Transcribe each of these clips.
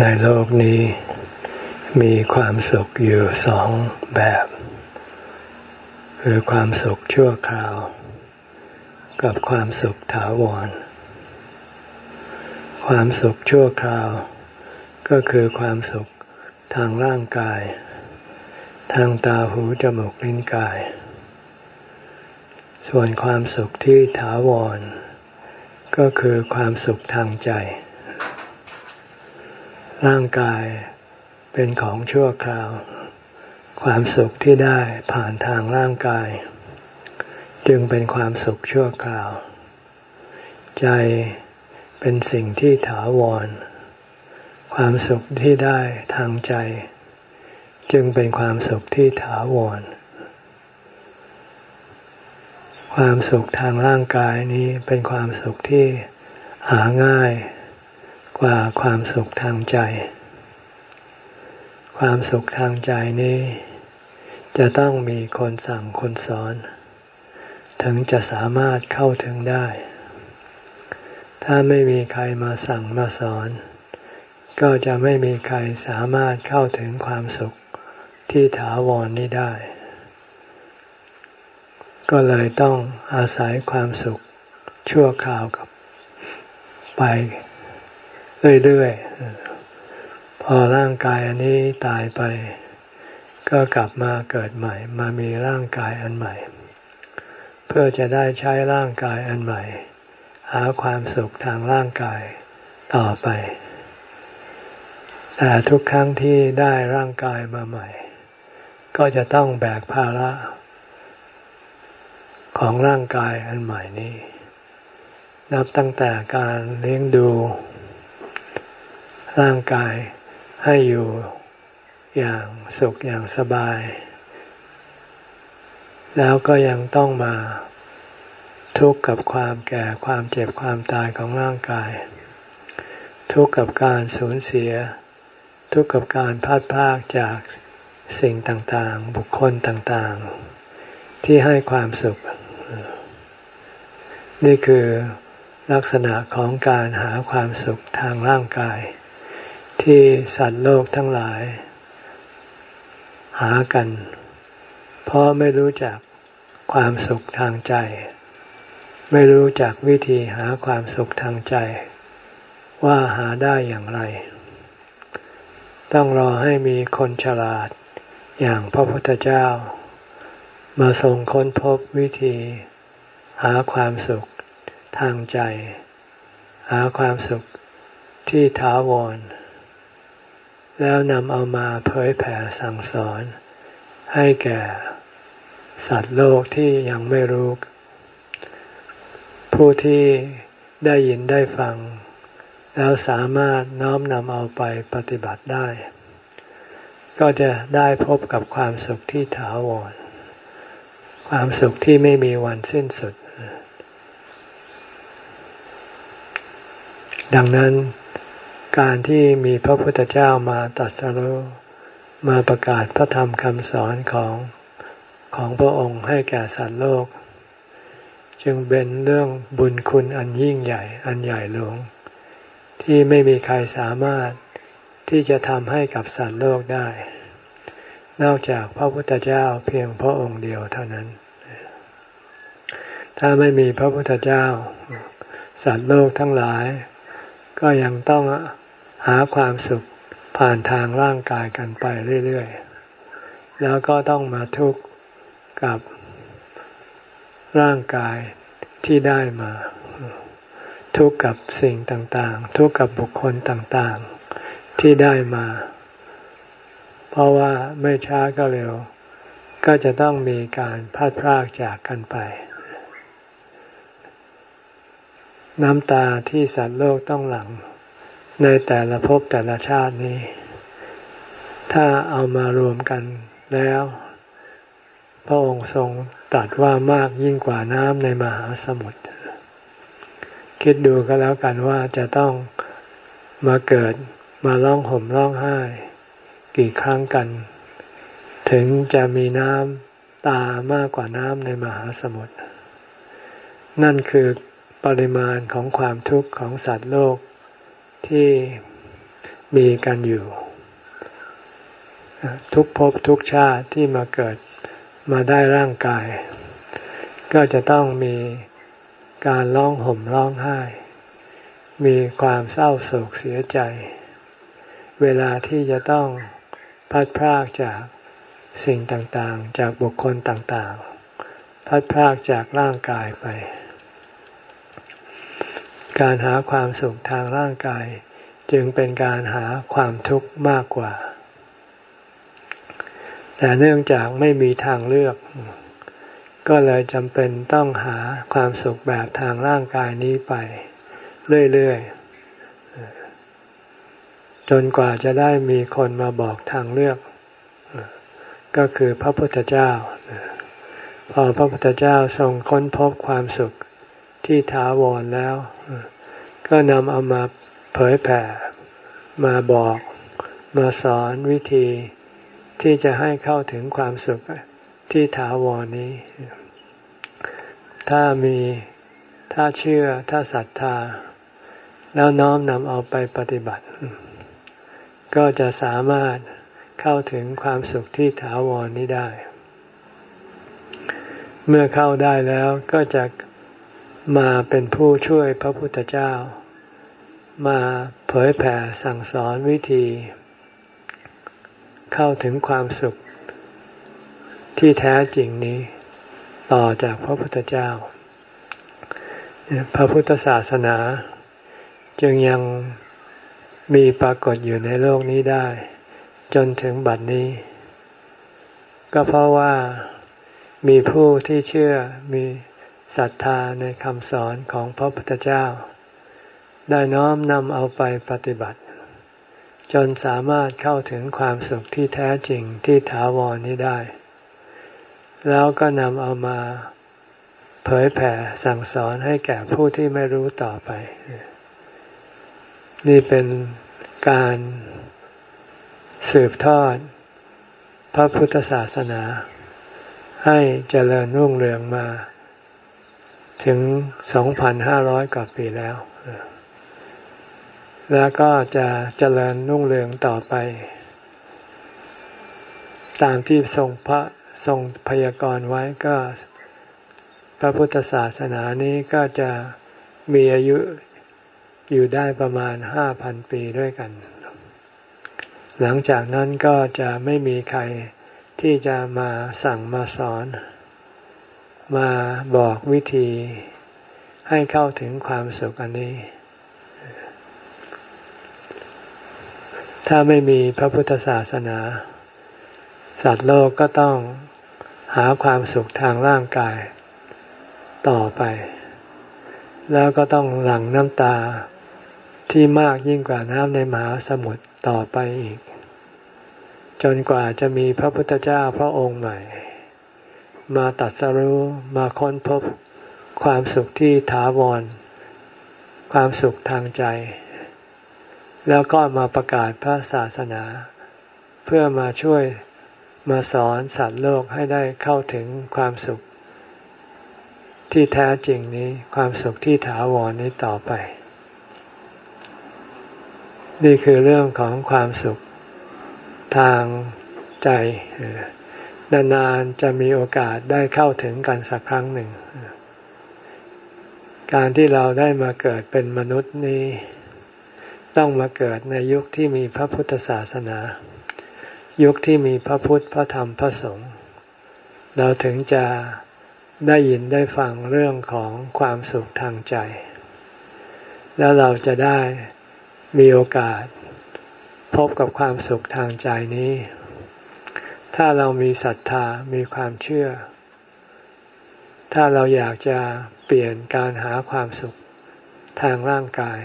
ในโลกนี้มีความสุขอยู่สองแบบ คือความสุขชั่วคราว กับความสุขถาวร ความสุขชั่วคราว ก็คือความสุขทางร่างกาย ทางตาหูจมูกลิ้นกาย ส่วนความสุขที่ถาวร ก็คือความสุขทางใจ ร่างกายเป็นของชั่วคราว ความสุขที่ได้ผ่านทางร่างกาย จึงเป็นความสุขชั่วคราว ใจเป็นสิ่งที่ถาวร ความสุขที่ได้ทางใจ จึงเป็นความสุขที่ถาวร ความสุขทางร่างกายนี้เป็นความสุขที่หาง่าย กว่าความสุขทางใจ ความสุขทางใจนี้ จะต้องมีคนสั่งคนสอน ถึงจะสามารถเข้าถึงได้ ถ้าไม่มีใครมาสั่งมาสอน ก็จะไม่มีใครสามารถเข้าถึงความสุขที่ถาวรนนี้ได้ ก็เลยต้องอาศัยความสุขชั่วคราวกับไป เรื่อยๆ พอร่างกายอันนี้ตายไป ก็กลับมาเกิดใหม่ มามีร่างกายอันใหม่ เพื่อจะได้ใช้ร่างกายอันใหม่ หาความสุขทางร่างกายต่อไป แต่ทุกครั้งที่ได้ร่างกายมาใหม่ ก็จะต้องแบกภาระ ของร่างกายอันใหม่นี้ นับตั้งแต่การเลี้ยงดู ร่างกายให้อยู่อย่างสุขอย่างสบาย แล้วก็ยังต้องมาทุกข์กับความแก่ความเจ็บความตายของร่างกาย ทุกข์กับการสูญเสีย ทุกข์กับการพัดพลากจากสิ่งต่างๆ บุคคลต่างๆ ที่ให้ความสุข นี่คือลักษณะของการหาความสุขทางร่างกาย ที่สัตว์โลกทั้งหลาย หากัน เพราะไม่รู้จักความสุขทางใจ ไม่รู้จักวิธีหาความสุขทางใจ ว่าหาได้อย่างไร ต้องรอให้มีคนฉลาดอย่างพระพุทธเจ้า มาทรงค้นพบวิธี หาความสุขทางใจ หาความสุขที่ถาวร แล้วนำเอามาเผยแผ่สั่งสอน ให้แก่สัตว์โลกที่ยังไม่รู้ ผู้ที่ได้ยินได้ฟัง แล้วสามารถน้อมนำเอาไปปฏิบัติได้ ก็จะได้พบกับความสุขที่ถาวร ความสุขที่ไม่มีวันสิ้นสุด ดังนั้น การที่มีพระพุทธเจ้ามาตัดสรุมาประกาศพระธรรมคำสอนของของพระองค์ให้แก่สัตว์โลก จึงเป็นเรื่องบุญคุณอันยิ่งใหญ่อันใหญ่หลวง ที่ไม่มีใครสามารถที่จะทำให้กับสัตว์โลกได้ นอกจากพระพุทธเจ้าเพียงพระองค์เดียวเท่านั้น ถ้าไม่มีพระพุทธเจ้า สัตว์โลกทั้งหลาย ก็ยังต้อง หาความสุขผ่านทางร่างกายกันไปเรื่อยๆ แล้วก็ต้องมาทุกข์กับร่างกายที่ได้มา ทุกข์กับสิ่งต่างๆ ทุกข์กับบุคคลต่างๆที่ได้มา เพราะว่าไม่ช้าก็เร็ว ก็จะต้องมีการพัดพรากจากกันไป น้ำตาที่สัตว์โลกต้องหลัง ในแต่ละภพแต่ละชาตินี้ ถ้าเอามารวมกันแล้ว พระองค์ทรงตรัสว่ามากยิ่งกว่าน้ำในมหาสมุทรคิดดูก็แล้วกันว่าจะต้องมาเกิดมาร้องห่มร้องไห้ กี่ครั้งกัน ถึงจะมีน้ำตามากกว่าน้ำในมหาสมุทรนั่นคือปริมาณของความทุกข์ของสัตว์โลก ที่มีกันอยู่ ทุกภพทุกชาติที่มาเกิดมาได้ร่างกาย ก็จะต้องมีการร้องห่มร้องไห้ มีความเศร้าโศกเสียใจ เวลาที่จะต้องพัดพรากจากสิ่งต่างๆ จากบุคคลต่างๆ พัดพรากจากร่างกายไป การหาความสุขทางร่างกาย จึงเป็นการหาความทุกข์มากกว่า แต่เนื่องจากไม่มีทางเลือก ก็เลยจำเป็นต้องหาความสุขแบบทางร่างกายนี้ไป เรื่อยๆ จนกว่าจะได้มีคนมาบอกทางเลือก ก็คือพระพุทธเจ้า พอพระพุทธเจ้าทรงค้นพบความสุข ที่ถาวรแล้ว ก็นำเอามาเผยแผ่ มาบอกมาสอนวิธีที่จะให้เข้าถึงความสุขที่ถาวรนี้ ถ้ามีถ้าเชื่อถ้าศรัทธา แล้วน้อมนำเอาไปปฏิบัติ ก็จะสามารถเข้าถึงความสุขที่ถาวรนี้ได้ เมื่อเข้าได้แล้วก็จะ มาเป็นผู้ช่วยพระพุทธเจ้า มาเผยแผ่สั่งสอนวิธี เข้าถึงความสุข ที่แท้จริงนี้ ต่อจากพระพุทธเจ้า พระพุทธศาสนา จึงยังมีปรากฏอยู่ในโลกนี้ได้ จนถึงบัดนี้ ก็เพราะว่ามีผู้ที่เชื่อมี ศรัทธาในคำสอนของพระพุทธเจ้า ได้น้อมนำเอาไปปฏิบัติ จนสามารถเข้าถึงความสุขที่แท้จริงที่ถาวรนี้ได้ แล้วก็นำเอามาเผยแผ่สั่งสอนให้แก่ผู้ที่ไม่รู้ต่อไป นี่เป็นการสืบทอด พระพุทธศาสนา ให้เจริญรุ่งเรืองมา ถึง 2,500 กว่าปีแล้ว แล้วก็จะเจริญรุ่งเรืองต่อไป ตามที่ทรงพระทรงพยากรณ์ไว้ก็ พระพุทธศาสนานี้ก็จะมีอายุอยู่ได้ประมาณ 5,000 ปีด้วยกัน หลังจากนั้นก็จะไม่มีใครที่จะมาสั่งมาสอน มาบอกวิธีให้เข้าถึงความสุขอันนี้ ถ้าไม่มีพระพุทธศาสนา สัตว์โลกก็ต้องหาความสุขทางร่างกายต่อไป แล้วก็ต้องหลั่งน้ำตาที่มากยิ่งกว่าน้ำในมหาสมุทรต่อไปอีก จนกว่าจะมีพระพุทธเจ้าพระองค์ใหม่ มาตัดสรู้มาค้นพบความสุขที่ถาวร ความสุขทางใจ แล้วก็มาประกาศพระศาสนา เพื่อมาช่วยมาสอนสัตว์โลกให้ได้เข้าถึงความสุข ที่แท้จริงนี้ความสุขที่ถาวรนี้ต่อไป นี่คือเรื่องของความสุขทางใจ นานๆจะมีโอกาสได้เข้าถึงกันสักครั้งหนึ่ง การที่เราได้มาเกิดเป็นมนุษย์นี้ ต้องมาเกิดในยุคที่มีพระพุทธศาสนา ยุคที่มีพระพุทธพระธรรมพระสงฆ์เราถึงจะได้ยินได้ฟังเรื่องของความสุขทางใจ แล้วเราจะได้มีโอกาสพบกับความสุขทางใจนี้ ถ้าเรามีศรัทธามีความเชื่อ ถ้าเราอยากจะเปลี่ยนการหาความสุขทางร่างกาย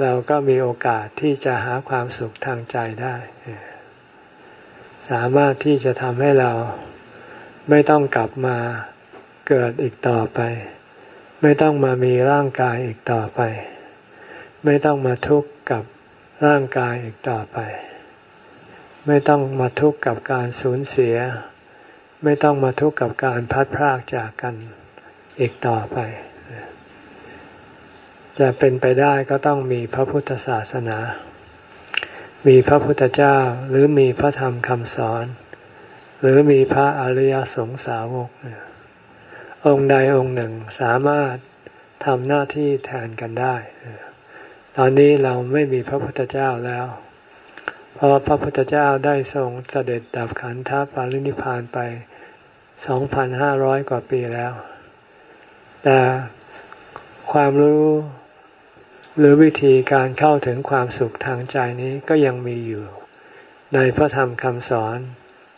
เราก็มีโอกาสที่จะหาความสุขทางใจได้ สามารถที่จะทำให้เราไม่ต้องกลับมาเกิดอีกต่อไป ไม่ต้องมามีร่างกายอีกต่อไป ไม่ต้องมาทุกข์กับร่างกายอีกต่อไป ไม่ต้องมาทุกข์กับการสูญเสีย ไม่ต้องมาทุกข์กับการพัดพรากจากกันอีกต่อไป จะเป็นไปได้ก็ต้องมีพระพุทธศาสนา มีพระพุทธเจ้าหรือมีพระธรรมคำสอน หรือมีพระอริยสงสาวก องค์ใดองค์หนึ่งสามารถทำหน้าที่แทนกันได้ ตอนนี้เราไม่มีพระพุทธเจ้าแล้ว เพราะพระพุทธเจ้าได้ทรงเสด็จดับขันธปรินิพานไป 2,500 กว่าปีแล้ว แต่ความรู้หรือวิธีการเข้าถึงความสุขทางใจนี้ก็ยังมีอยู่ ในพระธรรมคำสอน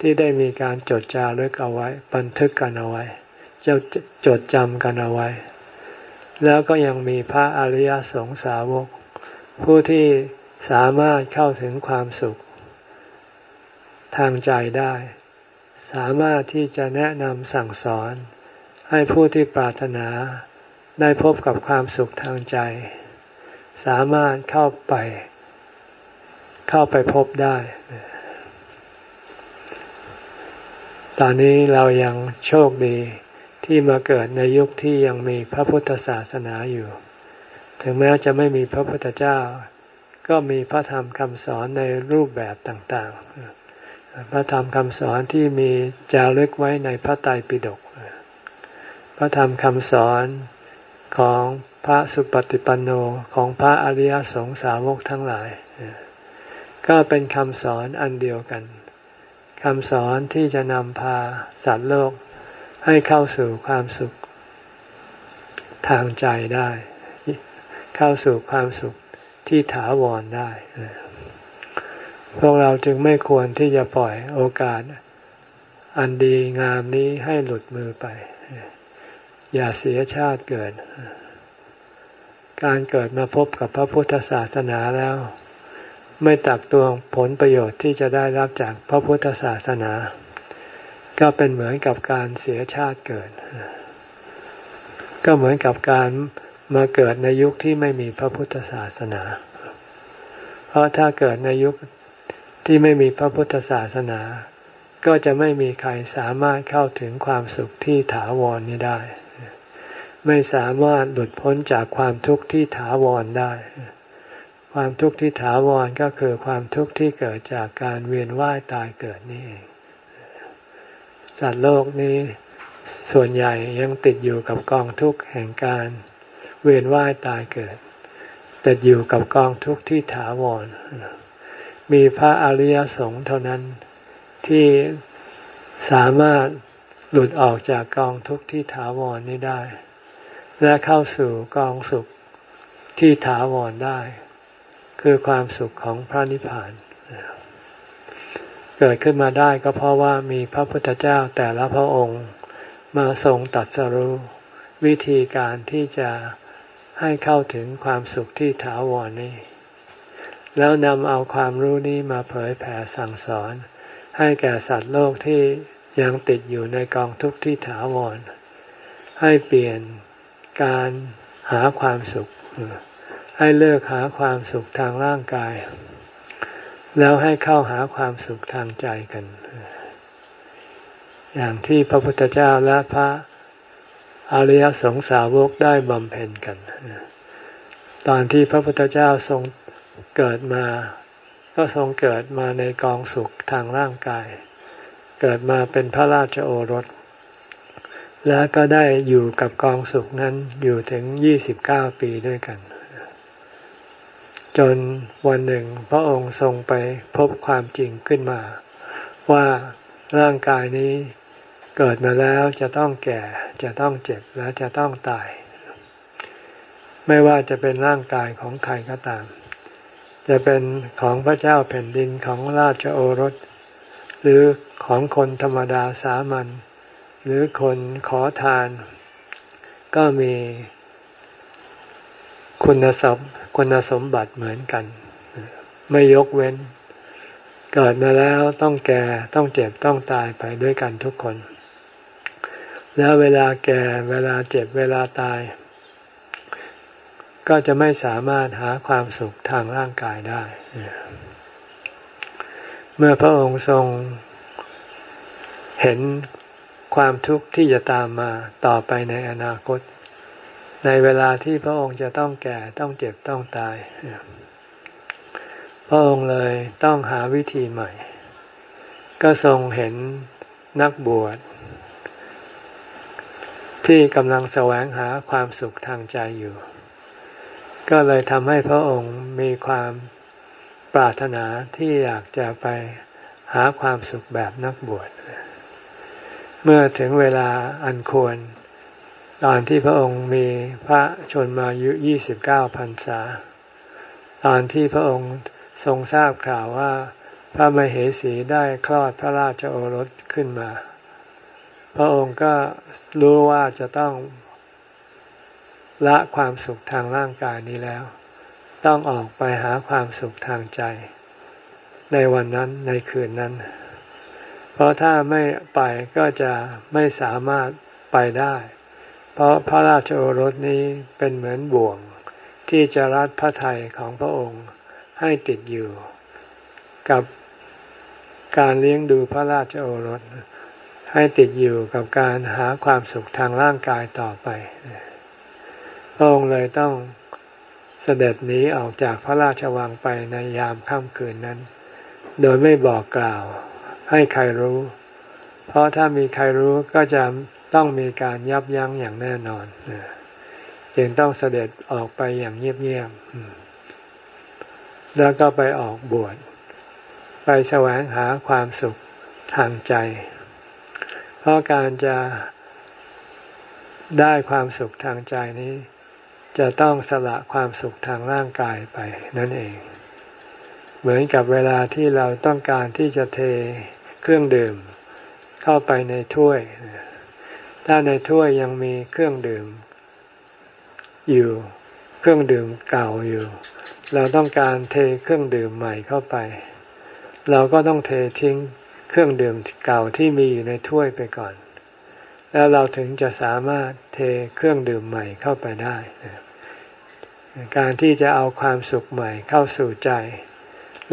ที่ได้มีการจดจารึกเอาไว้ บันทึกกันเอาไว้จะจดจำกันเอาไว้ แล้วก็ยังมีพระอริยสงสาวก ผู้ที่ สามารถเข้าถึงความสุข ทางใจได้ สามารถที่จะแนะนำสั่งสอน ให้ผู้ที่ปรารถนาได้พบกับความสุขทางใจ สามารถเข้าไป เข้าไปพบได้ ตอนนี้เรายังโชคดีที่มาเกิดในยุคที่ยังมีพระพุทธศาสนาอยู่ ถึงแม้จะไม่มีพระพุทธเจ้า ก็มีพระธรรมคำสอนในรูปแบบต่างๆ พระธรรมคำสอนที่มีจารึกไว้ในพระไตรปิฎก พระธรรมคำสอนของพระสุปฏิปันโนของพระอริยสงสาวกทั้งหลาย ก็เป็นคำสอนอันเดียวกันคำสอนที่จะนำพาสัตว์โลกให้เข้าสู่ความสุขทางใจได้ เข้าสู่ความสุข ที่ถาวรได้ พวกเราจึงไม่ควรที่จะปล่อยโอกาส อันดีงามนี้ให้หลุดมือไป อย่าเสียชาติเกิด การเกิดมาพบกับพระพุทธศาสนาแล้ว ไม่ตักตวงผลประโยชน์ที่จะได้รับจากพระพุทธศาสนา ก็เป็นเหมือนกับการเสียชาติเกิด ก็เหมือนกับการ มาเกิดในยุคที่ไม่มีพระพุทธศาสนา เพราะถ้าเกิดในยุคที่ไม่มีพระพุทธศาสนา ก็จะไม่มีใครสามารถเข้าถึงความสุขที่ถาวรนี้ได้ ไม่สามารถหลุดพ้นจากความทุกข์ที่ถาวรได้ ความทุกข์ที่ถาวรก็คือความทุกข์ที่เกิดจากการเวียนว่ายตายเกิดนี่เองสัตว์โลกนี้ส่วนใหญ่ยังติดอยู่กับกองทุกข์แห่งการ เวียนว่ายตายเกิดติดอยู่กับกองทุกข์ที่ถาวร มีพระอริยสงฆ์เท่านั้นที่สามารถหลุดออกจากกองทุกข์ที่ถาวรนี้ได้ และเข้าสู่กองสุขที่ถาวรได้ คือความสุขของพระนิพพาน เกิดขึ้นมาได้ก็เพราะว่ามีพระพุทธเจ้าแต่ละพระองค์มาทรงตัดสรู้วิธีการที่จะ ให้เข้าถึงความสุขที่ถาวรนี้ แล้วนำเอาความรู้นี้มาเผยแผ่สั่งสอน ให้แก่สัตว์โลกที่ยังติดอยู่ในกองทุกข์ที่ถาวร ให้เปลี่ยนการหาความสุข ให้เลิกหาความสุขทางร่างกาย แล้วให้เข้าหาความสุขทางใจกัน อย่างที่พระพุทธเจ้าและพระ อริยสงสาวกได้บำเพ็ญกัน ตอนที่พระพุทธเจ้าทรงเกิดมา ก็ทรงเกิดมาในกองสุขทางร่างกาย เกิดมาเป็นพระราชโอรส แล้วก็ได้อยู่กับกองสุขนั้นอยู่ถึงยี่สิบเก้าปีด้วยกัน จนวันหนึ่งพระองค์ทรงไปพบความจริงขึ้นมา ว่าร่างกายนี้ เกิดมาแล้วจะต้องแก่ จะต้องเจ็บและจะต้องตาย ไม่ว่าจะเป็นร่างกายของใครก็ตาม จะเป็นของพระเจ้าแผ่นดินของราชโอรส หรือของคนธรรมดาสามัญหรือคนขอทาน ก็มีคุณสมคุณสมบัติเหมือนกัน ไม่ยกเว้น เกิดมาแล้วต้องแก่ต้องเจ็บต้องตายไปด้วยกันทุกคน แล้วเวลาแก่เวลาเจ็บเวลาตาย ก็จะไม่สามารถหาความสุขทางร่างกายได้ เมื่อพระองค์ทรงเห็นความทุกข์ที่จะตามมาต่อไปในอนาคต ในเวลาที่พระองค์จะต้องแก่ต้องเจ็บต้องตาย พระองค์เลยต้องหาวิธีใหม่ ก็ทรงเห็นนักบวช ที่กำลังแสวงหาความสุขทางใจอยู่ ก็เลยทำให้พระองค์มีความปรารถนาที่อยากจะไปหาความสุขแบบนักบวช เมื่อถึงเวลาอันควร ตอนที่พระองค์มีพระชนมายุ 29พรรษา ตอนที่พระองค์ทรงทราบข่าวว่าพระมเหสีได้คลอดพระราชโอรสขึ้นมา พระองค์ก็รู้ว่าจะต้องละความสุขทางร่างกายนี้แล้ว ต้องออกไปหาความสุขทางใจ ในวันนั้นในคืนนั้น เพราะถ้าไม่ไปก็จะไม่สามารถไปได้ เพราะพระราชโอรสนี้เป็นเหมือนบ่วง ที่จะรัดพระทัยของพระองค์ให้ติดอยู่ กับการเลี้ยงดูพระราชโอรส ให้ติดอยู่กับการหาความสุขทางร่างกายต่อไปพระองค์เลยต้องเสด็จหนีออกจากพระราชวังไปในยามค่ำคืนนั้น โดยไม่บอกกล่าว ให้ใครรู้ เพราะถ้ามีใครรู้ก็จะต้องมีการยับยั้งอย่างแน่นอนจึงต้องเสด็จออกไปอย่างเงียบๆแล้วก็ไปออกบวช ไปแสวงหาความสุขทางใจ เพราะการจะได้ความสุขทางใจนี้ จะต้องสละความสุขทางร่างกายไปนั่นเอง เหมือนกับเวลาที่เราต้องการที่จะเทเครื่องดื่ม เข้าไปในถ้วย ถ้าในถ้วยยังมีเครื่องดื่ม อยู่เครื่องดื่มเก่าอยู่ เราต้องการเทเครื่องดื่มใหม่เข้าไป เราก็ต้องเททิ้ง เครื่องดื่มเก่าที่มีอยู่ในถ้วยไปก่อน แล้วเราถึงจะสามารถเทเครื่องดื่มใหม่เข้าไปได้ การที่จะเอาความสุขใหม่เข้าสู่ใจ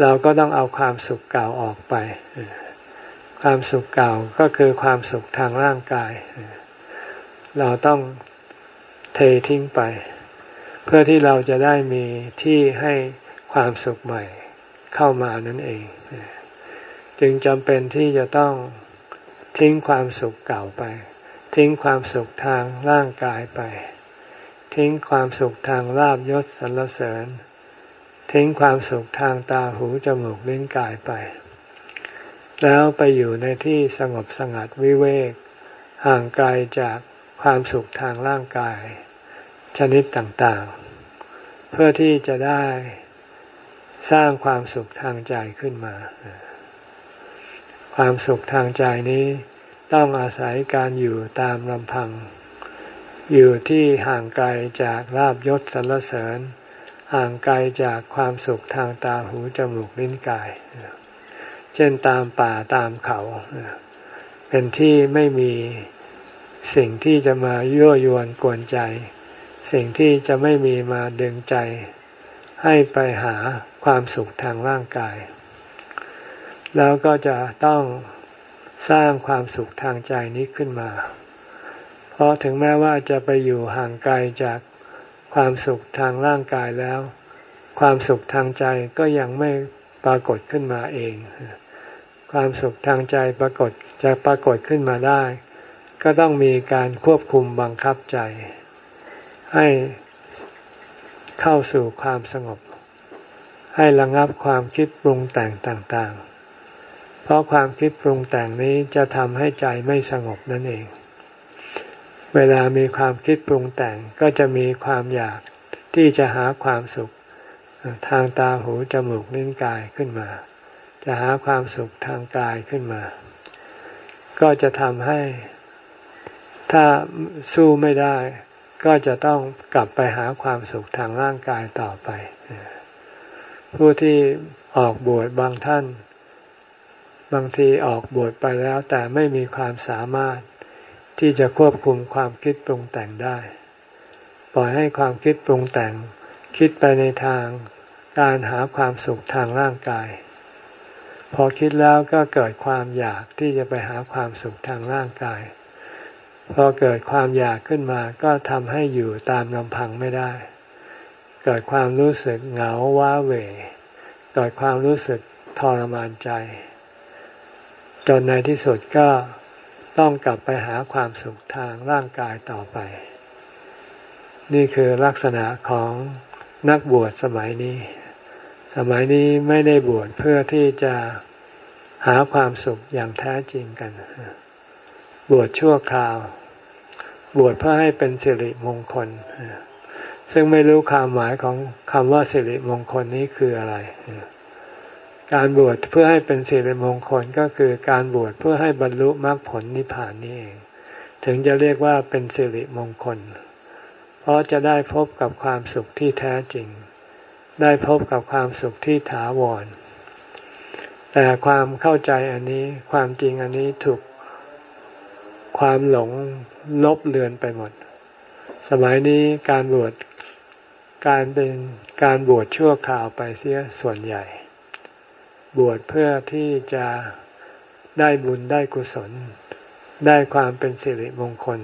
เราก็ต้องเอาความสุขเก่าออกไป ความสุขเก่าก็คือความสุขทางร่างกาย เราต้องเททิ้งไป เพื่อที่เราจะได้มีที่ให้ความสุขใหม่เข้ามานั่นเอง จึงจำเป็นที่จะต้องทิ้งความสุขเก่าไป ทิ้งความสุขทางร่างกายไป ทิ้งความสุขทางลาบยศสรรเสริญ ทิ้งความสุขทางตาหูจมูกลิ้นกายไป แล้วไปอยู่ในที่สงบสงัดวิเวก ห่างไกลจากความสุขทางร่างกาย ชนิดต่างๆ เพื่อที่จะได้สร้างความสุขทางใจขึ้นมา ความสุขทางใจนี้ต้องอาศัยการอยู่ตามลำพัง อยู่ที่ห่างไกลจากลาบยศสรรเสริญ ห่างไกลจากความสุขทางตาหูจมูกลิ้นกาย เช่นตามป่าตามเขา เป็นที่ไม่มีสิ่งที่จะมายั่วยวนกวนใจ สิ่งที่จะไม่มีมาดึงใจ ให้ไปหาความสุขทางร่างกาย แล้วก็จะต้องสร้างความสุขทางใจนี้ขึ้นมา เพราะถึงแม้ว่าจะไปอยู่ห่างไกลจากความสุขทางร่างกายแล้ว ความสุขทางใจก็ยังไม่ปรากฏขึ้นมาเอง ความสุขทางใจปรากฏจะปรากฏขึ้นมาได้ ก็ต้องมีการควบคุมบังคับใจ ให้เข้าสู่ความสงบ ให้ระงับความคิดปรุงแต่งต่างๆ เพราะความคิดปรุงแต่งนี้จะทำให้ใจไม่สงบนั่นเอง เวลามีความคิดปรุงแต่งก็จะมีความอยากที่จะหาความสุข ทางตาหูจมูกลิ้นกายขึ้นมา จะหาความสุขทางกายขึ้นมา ก็จะทำให้ถ้าสู้ไม่ได้ ก็จะต้องกลับไปหาความสุขทางร่างกายต่อไป ผู้ที่ออกบวชบางท่าน บางทีออกบวชไปแล้วแต่ไม่มีความสามารถที่จะควบคุมความคิดปรุงแต่งได้ ปล่อยให้ความคิดปรุงแต่ง คิดไปในทางการหาความสุขทางร่างกาย พอคิดแล้วก็เกิดความอยากที่จะไปหาความสุขทางร่างกาย พอเกิดความอยากขึ้นมาก็ทำให้อยู่ตามลำพังไม่ได้ เกิดความรู้สึกเหงาว้าเหวเกิดความรู้สึกทรมานใจ จนในที่สุดก็ต้องกลับไปหาความสุขทางร่างกายต่อไป นี่คือลักษณะของนักบวชสมัยนี้ สมัยนี้ไม่ได้บวชเพื่อที่จะหาความสุขอย่างแท้จริงกัน บวชชั่วคราว บวชเพื่อให้เป็นสิริมงคล ซึ่งไม่รู้ความหมายของคำว่าสิริมงคลนี้คืออะไร การบวชเพื่อให้เป็นสิริมงคลก็คือการบวชเพื่อให้บรรลุมรรคผลนิพพานนี่เอง ถึงจะเรียกว่าเป็นสิริมงคล เพราะจะได้พบกับความสุขที่แท้จริง ได้พบกับความสุขที่ถาวร แต่ความเข้าใจอันนี้ความจริงอันนี้ถูกความหลงลบเลือนไปหมด สมัยนี้การบวชการเป็นการบวชชั่วคราวไปเสียส่วนใหญ่ บวชเพื่อที่จะได้บุญได้กุศล ได้ความเป็นสิริมงคล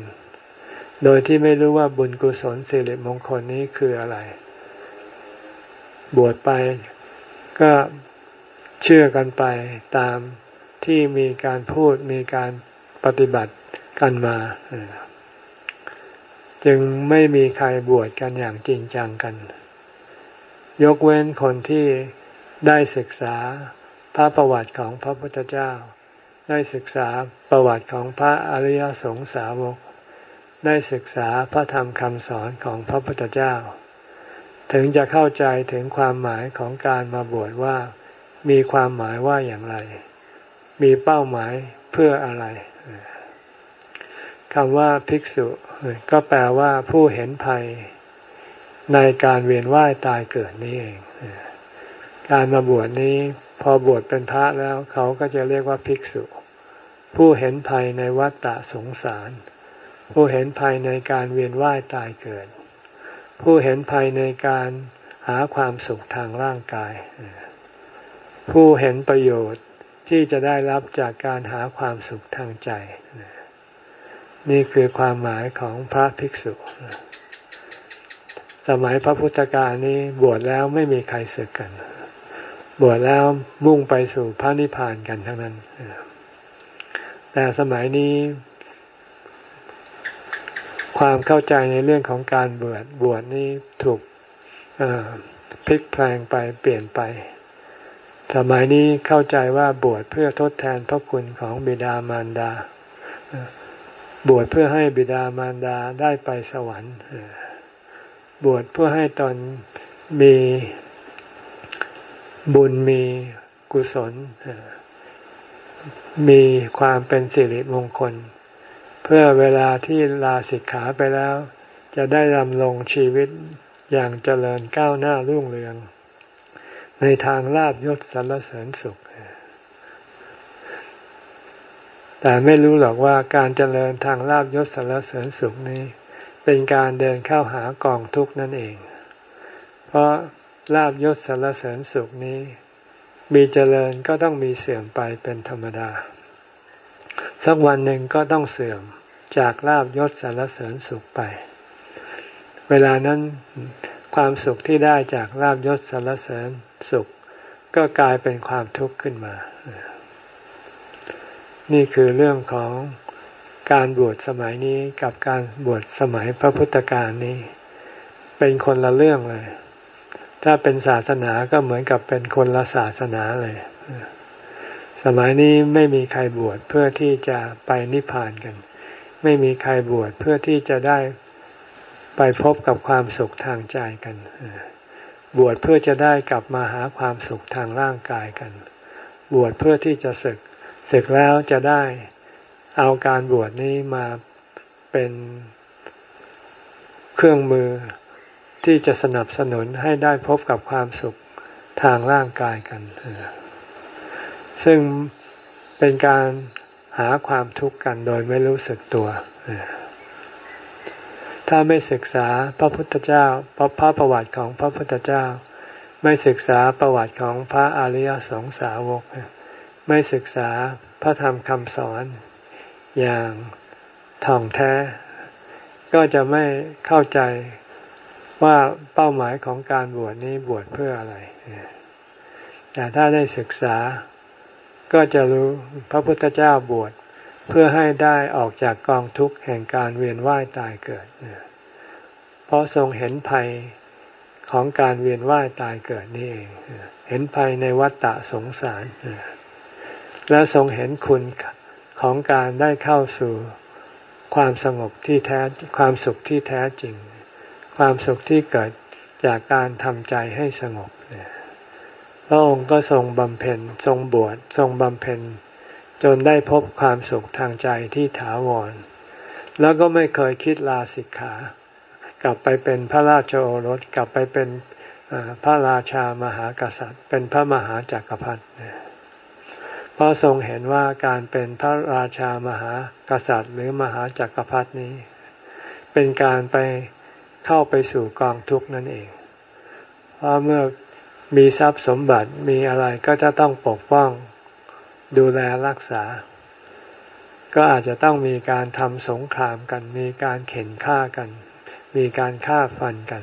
โดยที่ไม่รู้ว่าบุญกุศลสิริมงคลนี้คืออะไร บวชไปก็เชื่อกันไปตามที่มีการพูดมีการปฏิบัติกันมา จึงไม่มีใครบวชกันอย่างจริงจังกัน ยกเว้นคนที่ ได้ศึกษาพระประวัติของพระพุทธเจ้า ได้ศึกษาประวัติของพระอริยสงสาวก ได้ศึกษาพระธรรมคำสอนของพระพุทธเจ้า ถึงจะเข้าใจถึงความหมายของการมาบวชว่า มีความหมายว่าอย่างไร มีเป้าหมายเพื่ออะไรคำว่าภิกษุ ก็แปลว่าผู้เห็นภัย ในการเวียนว่ายตายเกิดนี้เอง การมาบวชนี้พอบวชเป็นพระแล้วเขาก็จะเรียกว่าภิกษุ ผู้เห็นภัยในวัฏฏะสงสาร ผู้เห็นภัยในการเวียนว่ายตายเกิด ผู้เห็นภัยในการหาความสุขทางร่างกาย ผู้เห็นประโยชน์ที่จะได้รับจากการหาความสุขทางใจ นี่คือความหมายของพระภิกษุ สมัยพระพุทธกาลนี้บวชแล้วไม่มีใครศึกกัน บวชแล้วมุ่งไปสู่พระนิพพานกันทั้งนั้น แต่สมัยนี้ ความเข้าใจในเรื่องของการบวชบวชนี้ถูกพลิกแปลงไปเปลี่ยนไป สมัยนี้เข้าใจว่าบวชเพื่อทดแทนพระคุณของบิดามารดา บวชเพื่อให้บิดามารดาได้ไปสวรรค์บวชเพื่อให้ตอนมี บุญมีกุศล มีความเป็นสิริมงคล เพื่อเวลาที่ลาสิกขาไปแล้ว จะได้ดำรงชีวิตอย่างเจริญก้าวหน้ารุ่งเรือง ในทางลาบยศสรรเสริญสุข แต่ไม่รู้หรอกว่าการเจริญทางลาบยศสรรเสริญสุขนี้ เป็นการเดินเข้าหากองทุกข์นั่นเอง เพราะ ลาบยศสรรเสริญสุขนี้ มีเจริญก็ต้องมีเสื่อมไปเป็นธรรมดา สักวันหนึ่งก็ต้องเสื่อมจากลาบยศสรรเสริญสุขไป เวลานั้นความสุขที่ได้จากลาบยศสรรเสริญสุข ก็กลายเป็นความทุกข์ขึ้นมา นี่คือเรื่องของการบวชสมัยนี้กับการบวชสมัยพระพุทธการนี้ เป็นคนละเรื่องเลย ถ้าเป็นศาสนาก็เหมือนกับเป็นคนละศาสนาเลย สมัยนี้ไม่มีใครบวชเพื่อที่จะไปนิพพานกัน ไม่มีใครบวชเพื่อที่จะได้ไปพบกับความสุขทางใจกัน บวชเพื่อจะได้กลับมาหาความสุขทางร่างกายกัน บวชเพื่อที่จะศึก ศึกแล้วจะได้เอาการบวชนี้มาเป็นเครื่องมือ ที่จะสนับสนุนให้ได้พบกับความสุขทางร่างกายกัน ซึ่งเป็นการหาความทุกข์กันโดยไม่รู้สึกตัว ถ้าไม่ศึกษาพระพุทธเจ้าพระพระประวัติของพระพุทธเจ้า ไม่ศึกษาประวัติของพระอริยสงสาวก ไม่ศึกษาพระธรรมคำสอนอย่างท่องแท้ ก็จะไม่เข้าใจ ว่าเป้าหมายของการบวชนี้บวชเพื่ออะไร แต่ถ้าได้ศึกษาก็จะรู้พระพุทธเจ้าบวชเพื่อให้ได้ออกจากกองทุกข์แห่งการเวียนว่ายตายเกิด เพราะทรงเห็นภัยของการเวียนว่ายตายเกิดนี่เอง เห็นภัยในวัฏฏะสงสาร และทรงเห็นคุณของการได้เข้าสู่ความสงบที่แท้ความสุขที่แท้จริง ความสุขที่เกิดจากการทำใจให้สงบพระองค์ก็ทรงบำเพ็ญทรงบวชทรงบำเพ็ญ จนได้พบความสุขทางใจที่ถาวร แล้วก็ไม่เคยคิดลาสิกขา กลับไปเป็นพระราชโอรสกลับไปเป็นพระราชามหากษัตริย์ เป็นพระมหาจากักรพรรดิเพราะทรงเห็นว่าการเป็นพระราชามหากษัตริย์ หรือมหาจากักรพรรดินี้ เป็นการไป เข้าไปสู่กองทุกข์นั่นเอง เพราะเมื่อมีทรัพย์สมบัติมีอะไรก็จะต้องปกป้องดูแลรักษา ก็อาจจะต้องมีการทำสงครามกัน มีการเข็นฆ่ากัน มีการฆ่าฟันกัน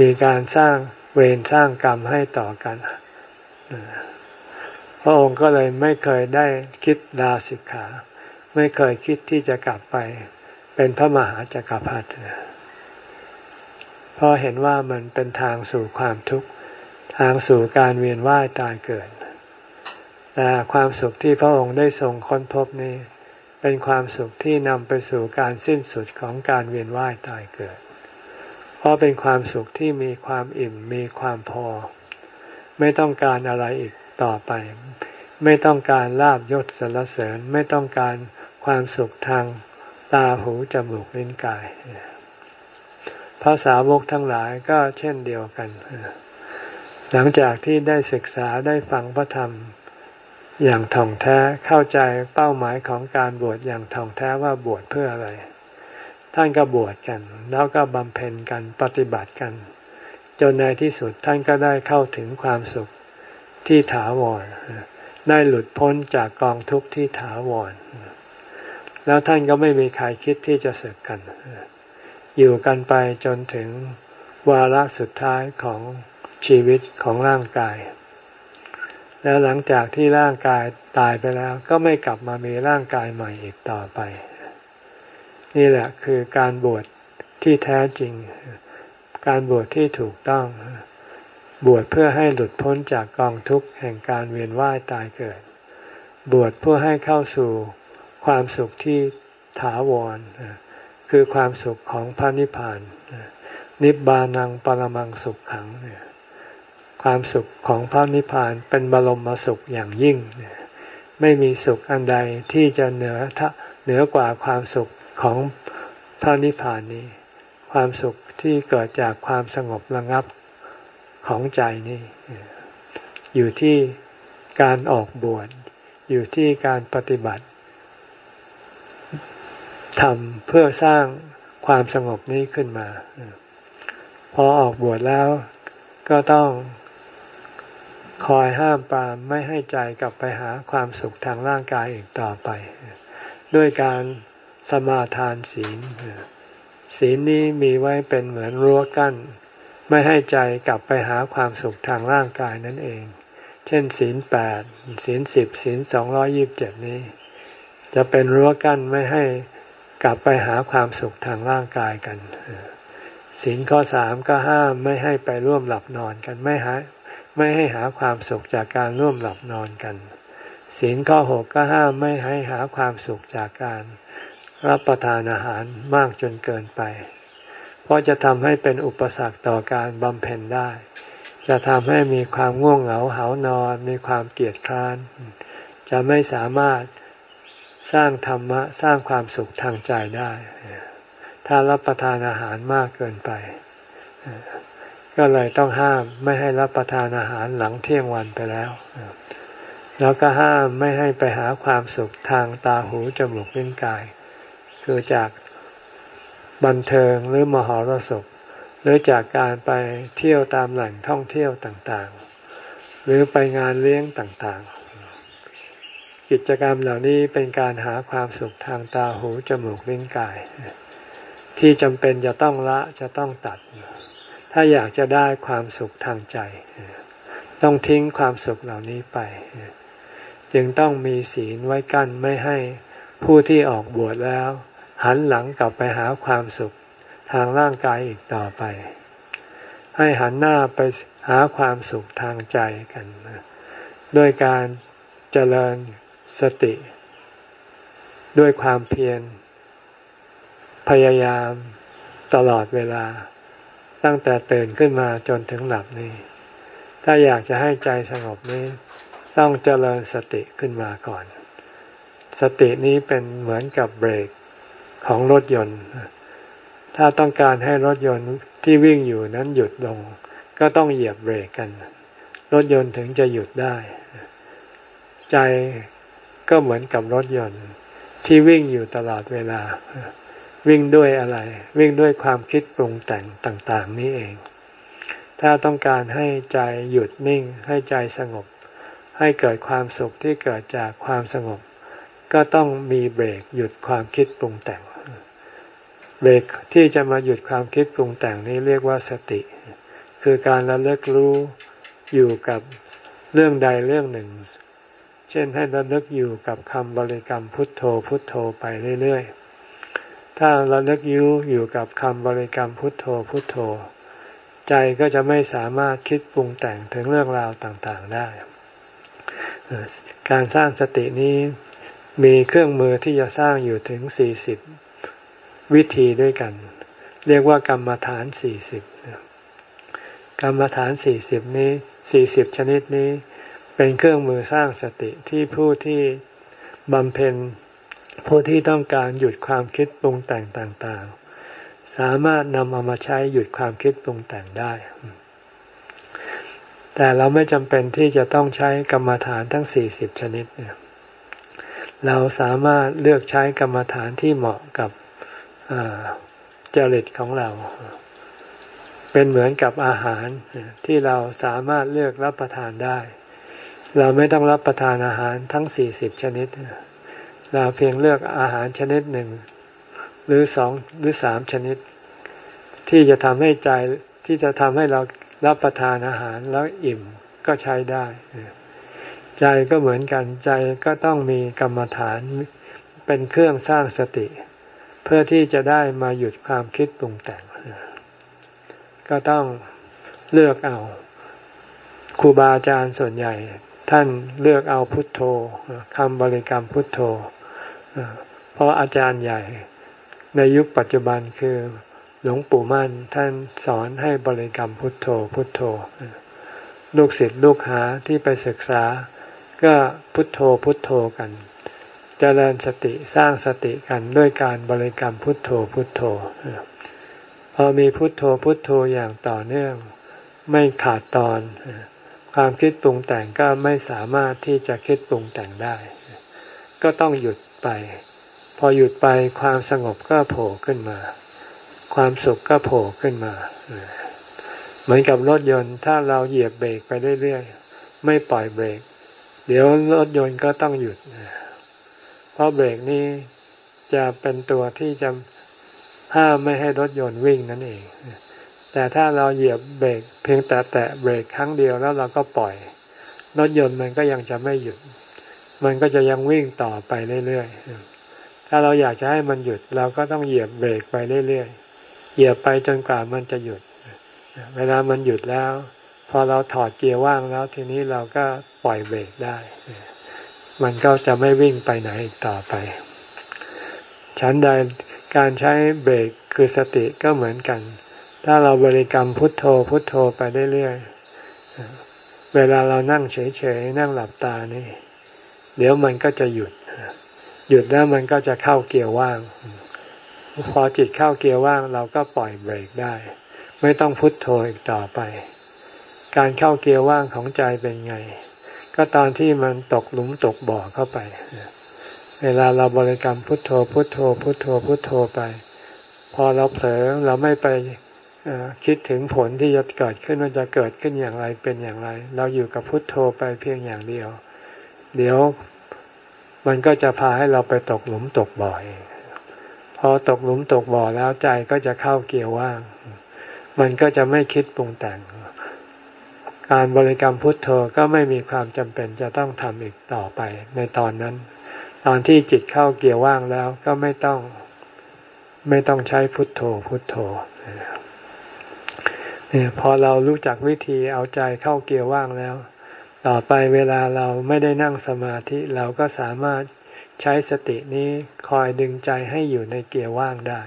มีการสร้างเวรสร้างกรรมให้ต่อกันพระองค์ก็เลยไม่เคยได้คิดลาสิกขา ไม่เคยคิดที่จะกลับไป เป็นพระมหาจักรพรรดิ ราะเห็นว่ามันเป็นทางสู่ความทุกข์ ทางสู่การเวียนว่ายตายเกิด แต่ความสุขที่พระองค์ได้ทรงค้นพบนี้ เป็นความสุขที่นำไปสู่การสิ้นสุดของการเวียนว่ายตายเกิด เพราะเป็นความสุขที่มีความอิ่มมีความพอ ไม่ต้องการอะไรอีกต่อไป ไม่ต้องการลาบยศสรรเสริญไม่ต้องการความสุขทางตาหูจมูกลิ้นกาย ภาษาวกทั้งหลายก็เช่นเดียวกัน หลังจากที่ได้ศึกษาได้ฟังพระธรรม อย่างท่องแท้เข้าใจเป้าหมายของการบวชอย่างท่องแท้ว่าบวชเพื่ออะไร ท่านก็บวชกัน แล้วก็บำเพ็ญกันปฏิบัติกัน จนในที่สุดท่านก็ได้เข้าถึงความสุขที่ถาวร ได้หลุดพ้นจากกองทุกข์ที่ถาวร แล้วท่านก็ไม่มีใครคิดที่จะสึกกัน อยู่กันไปจนถึงวาระสุดท้ายของชีวิตของร่างกาย แล้วหลังจากที่ร่างกายตายไปแล้ว ก็ไม่กลับมามีร่างกายใหม่อีกต่อไป นี่แหละคือการบวชที่แท้จริง การบวชที่ถูกต้อง บวชเพื่อให้หลุดพ้นจากกองทุกข์แห่งการเวียนว่ายตายเกิด บวชเพื่อให้เข้าสู่ความสุขที่ถาวร คือความสุขของพระนิพพาน นิบานังปรมังสุขขังเนี่ยความสุขของพระนิพพานเป็นบรมมสุขอย่างยิ่ง ไม่มีสุขอันใดที่จะเหนือทเหนือกว่าความสุขของพระนิพพานนี้ ความสุขที่เกิดจากความสงบระงับของใจนี่ อยู่ที่การออกบวชอยู่ที่การปฏิบัติ ทำเพื่อสร้างความสงบนี้ขึ้นมา พอออกบวชแล้วก็ต้องคอยห้ามปรามไม่ให้ใจกลับไปหาความสุขทางร่างกายอีกต่อไป ด้วยการสมาทานศีล ศีลนี้มีไว้เป็นเหมือนรั้วกั้น ไม่ให้ใจกลับไปหาความสุขทางร่างกายนั่นเอง เช่น ศีลแปดศีลสิบศีลสองร้อยิบเจ็ดนี้ จะเป็นรั้วกั้นไม่ให้ กลับไปหาความสุขทางร่างกายกันศีลข้อสามก็ห้ามไม่ให้ไปร่วมหลับนอนกันไม่หาไม่ให้หาความสุขจากการร่วมหลับนอนกันศีลข้อหกก็ห้ามไม่ให้หาความสุขจากการรับประทานอาหารมากจนเกินไป เพราะจะทำให้เป็นอุปสรรคต่อการบำเพ็ญได้ จะทำให้มีความง่วงเหงาเหานอน มีความเกียดคร้าน จะไม่สามารถ สร้างธรรมะสร้างความสุขทางใจได้ ถ้ารับประทานอาหารมากเกินไป ก็เลยต้องห้ามไม่ให้รับประทานอาหารหลังเที่ยงวันไปแล้ว แล้วก็ห้ามไม่ให้ไปหาความสุขทางตาหูจมูกลิ้นกาย คือจากบันเทิงหรือมหรสพหรือจากการไปเที่ยวตามแหล่งท่องเที่ยวต่างๆ หรือไปงานเลี้ยงต่างๆ กิจกรรมเหล่านี้เป็นการหาความสุขทางตาหูจมูกลิ้นกาย ที่จำเป็นจะต้องละจะต้องตัด ถ้าอยากจะได้ความสุขทางใจ ต้องทิ้งความสุขเหล่านี้ไป จึงต้องมีศีลไว้กั้นไม่ให้ผู้ที่ออกบวชแล้ว หันหลังกลับไปหาความสุขทางร่างกายอีกต่อไป ให้หันหน้าไปหาความสุขทางใจกัน ด้วยการเจริญ สติ ด้วยความเพียร พยายามตลอดเวลา ตั้งแต่ตื่นขึ้นมาจนถึงหลับนี่ถ้าอยากจะให้ใจสงบนี้ ต้องเจริญสติขึ้นมาก่อน สตินี้เป็นเหมือนกับเบรกของรถยนต์ ถ้าต้องการให้รถยนต์ที่วิ่งอยู่นั้นหยุดลง ก็ต้องเหยียบเบรกกัน รถยนต์ถึงจะหยุดได้ ใจ ก็เหมือนกับรถยนต์ที่วิ่งอยู่ตลอดเวลา วิ่งด้วยอะไร วิ่งด้วยความคิดปรุงแต่งต่างๆ นี้เอง ถ้าต้องการให้ใจหยุดนิ่ง ให้ใจสงบ ให้เกิดความสุขที่เกิดจากความสงบ ก็ต้องมีเบรกหยุดความคิดปรุงแต่ง เบรกที่จะมาหยุดความคิดปรุงแต่งนี้เรียกว่าสติ คือการระลึกรู้อยู่กับเรื่องใดเรื่องหนึ่ง ช่นให้ระลึกอยู่กับคำบริกรรมพุทโธพุทโธไปเรื่อยๆ ถ้าระลึกยูอยู่กับคำบริกรรมพุทโธพุทโธ ใจก็จะไม่สามารถคิดปรุงแต่งถึงเรื่องราวต่างๆได้ การสร้างสตินี้มีเครื่องมือที่จะสร้างอยู่ถึงสี่สิบวิธีด้วยกัน เรียกว่ากรรมฐานสี่สิบกรรมฐานสี่สิบนี้สี่สิบชนิดนี้ เป็นเครื่องมือสร้างสติที่ผู้ที่บำเพ็ญผู้ที่ต้องการหยุดความคิดปรุงแต่งต่างๆ สามารถนำเอามาใช้หยุดความคิดปรุงแต่งได้ แต่เราไม่จำเป็นที่จะต้องใช้กรรมฐานทั้งสี่สิบชนิดเนี่ยเราสามารถเลือกใช้กรรมฐานที่เหมาะกับจริตของเรา เป็นเหมือนกับอาหารที่เราสามารถเลือกรับประทานได้ เราไม่ต้องรับประทานอาหารทั้งสี่สิบชนิด เราเพียงเลือกอาหารชนิดหนึ่ง หรือสองหรือสามชนิด ที่จะทำให้ใจที่จะทำให้เรารับประทานอาหารแล้วอิ่มก็ใช้ได้ ใจก็เหมือนกันใจก็ต้องมีกรรมฐานเป็นเครื่องสร้างสติ เพื่อที่จะได้มาหยุดความคิดปรุงแต่ง ก็ต้องเลือกเอาครูบาอาจารย์ส่วนใหญ่ ท่านเลือกเอาพุทโธคำบริกรรมพุทโธ เพราะอาจารย์ใหญ่ในยุคปัจจุบันคือหลวงปู่มั่นท่านสอนให้บริกรรมพุทโธพุทโธ ลูกศิษย์ลูกหาที่ไปศึกษา ก็พุทโธพุทโธกันจเจริญสติสร้างสติกันด้วยการบริกรรมพุทโธพุทโธ พอมีพุทโธพุทโธอย่างต่อเนื่อง ไม่ขาดตอน ความคิดปรุงแต่งก็ไม่สามารถที่จะคิดปรุงแต่งได้ ก็ต้องหยุดไป พอหยุดไปความสงบก็โผล่ขึ้นมา ความสุขก็โผล่ขึ้นมา เหมือนกับรถยนต์ถ้าเราเหยียบเบรกไปเรื่อยๆ ไม่ปล่อยเบรก เดี๋ยวรถยนต์ก็ต้องหยุด เพราะเบรกนี้จะเป็นตัวที่จะห้ามไม่ให้รถยนต์วิ่งนั่นเอง แต่ถ้าเราเหยียบเบรกเพียงแต่แตะเบรกครั้งเดียวแล้วเราก็ปล่อยรถยนต์มันก็ยังจะไม่หยุด มันก็จะยังวิ่งต่อไปเรื่อยๆ ถ้าเราอยากจะให้มันหยุด เราก็ต้องเหยียบเบรกไปเรื่อยๆ เหยียบไปจนกว่ามันจะหยุด เวลามันหยุดแล้ว พอเราถอดเกียร์ว่างแล้วทีนี้เราก็ปล่อยเบรกได้ มันก็จะไม่วิ่งไปไหนอีกต่อไปฉันใดการใช้เบรกคือสติก็เหมือนกัน ถ้าเราบริกรรมพุทโธพุทโธไปเรื่อยๆ เวลาเรานั่งเฉยๆ นั่งหลับตานี่ เดี๋ยวมันก็จะหยุด หยุดแล้วมันก็จะเข้าเกียร์ว่าง พอจิตเข้าเกียร์ว่าง เราก็ปล่อยเบรกได้ ไม่ต้องพุทโธอีกต่อไป การเข้าเกียร์ว่างของใจเป็นไง ก็ตอนที่มันตกหลุมตกบ่อเข้าไป เวลาเราบริกรรมพุทโธพุทโธพุทโธพุทโธไป พอเราเผลอเราไม่ไป คิดถึงผลที่จะเกิดขึ้นว่าจะเกิดขึ้นอย่างไรเป็นอย่างไร เราอยู่กับพุทโธไปเพียงอย่างเดียว เดี๋ยวมันก็จะพาให้เราไปตกหลุมตกบ่อเองพอตกหลุมตกบ่อแล้วใจก็จะเข้าเกียร์ว่าง มันก็จะไม่คิดปรุงแต่ง การบริกรรมพุทโธก็ไม่มีความจำเป็นจะต้องทำอีกต่อไปในตอนนั้น ตอนที่จิตเข้าเกียร์ว่างแล้วก็ไม่ต้อง ไม่ต้องใช้พุทโธพุทโธ พอเรารู้จักวิธีเอาใจเข้าเกียร์ว่างแล้ว ต่อไปเวลาเราไม่ได้นั่งสมาธิเราก็สามารถใช้สตินี้คอยดึงใจให้อยู่ในเกียร์ว่างได้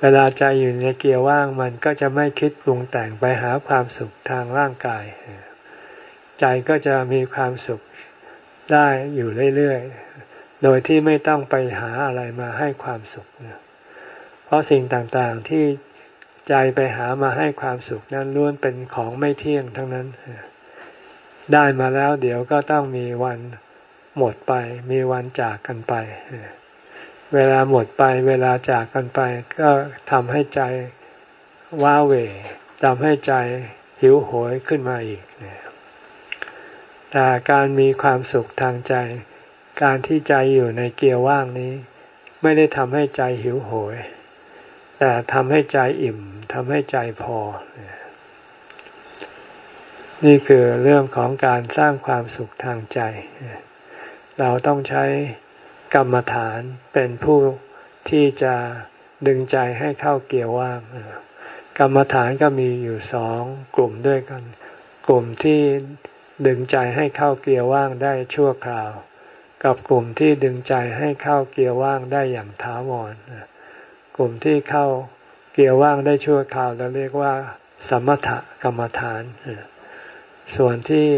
เวลาใจอยู่ในเกียร์ว่างมันก็จะไม่คิดปรุงแต่งไปหาความสุขทางร่างกาย ใจก็จะมีความสุขได้อยู่เรื่อยๆ โดยที่ไม่ต้องไปหาอะไรมาให้ความสุข เพราะสิ่งต่างๆที่ ใจไปหามาให้ความสุขนั้นล้วนเป็นของไม่เที่ยงทั้งนั้น ได้มาแล้วเดี๋ยวก็ต้องมีวันหมดไป มีวันจากกันไป เวลาหมดไป เวลาจากกันไป ก็ทำให้ใจว้าเหวทำให้ใจหิวโหยขึ้นมาอีกแต่การมีความสุขทางใจ การที่ใจอยู่ในเกียร์ว่างนี้ ไม่ได้ทำให้ใจหิวโหยแต่ทำให้ใจอิ่ม ทำให้ใจพอ นี่คือเรื่องของการสร้างความสุขทางใจ เราต้องใช้กรรมฐานเป็นผู้ที่จะดึงใจให้เข้าเกี่ยวว่างกรรมฐานก็มีอยู่สองกลุ่มด้วยกัน กลุ่มที่ดึงใจให้เข้าเกียร์ว่างได้ชั่วคราว กับกลุ่มที่ดึงใจให้เข้าเกียร์ว่างได้อย่างถาวรกลุ่มที่เข้า เกี่ยร์ว่างได้ชั่วคราวเราเรียกว่า สมถกรรมฐาน ส่วนที่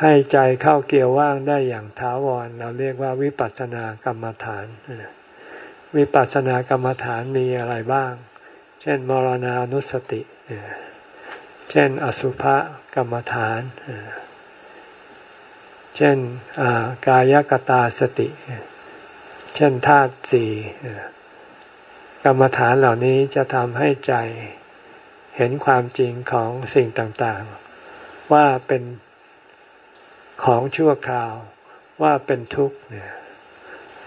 ให้ใจเข้าเกี่ยร์ว่างได้อย่างถาวร เราเรียกว่าวิปัสสนากรรมฐาน วิปัสสนากรรมฐานมีอะไรบ้าง เช่น มรณานุสติ เช่น อสุภกรรมฐาน เช่นกายกตาสติ เช่นธาตุสี่ กรรมฐานเหล่านี้จะทำให้ใจ เห็นความจริงของสิ่งต่างๆ ว่าเป็นของชั่วคราว ว่าเป็นทุกข์เนี่ย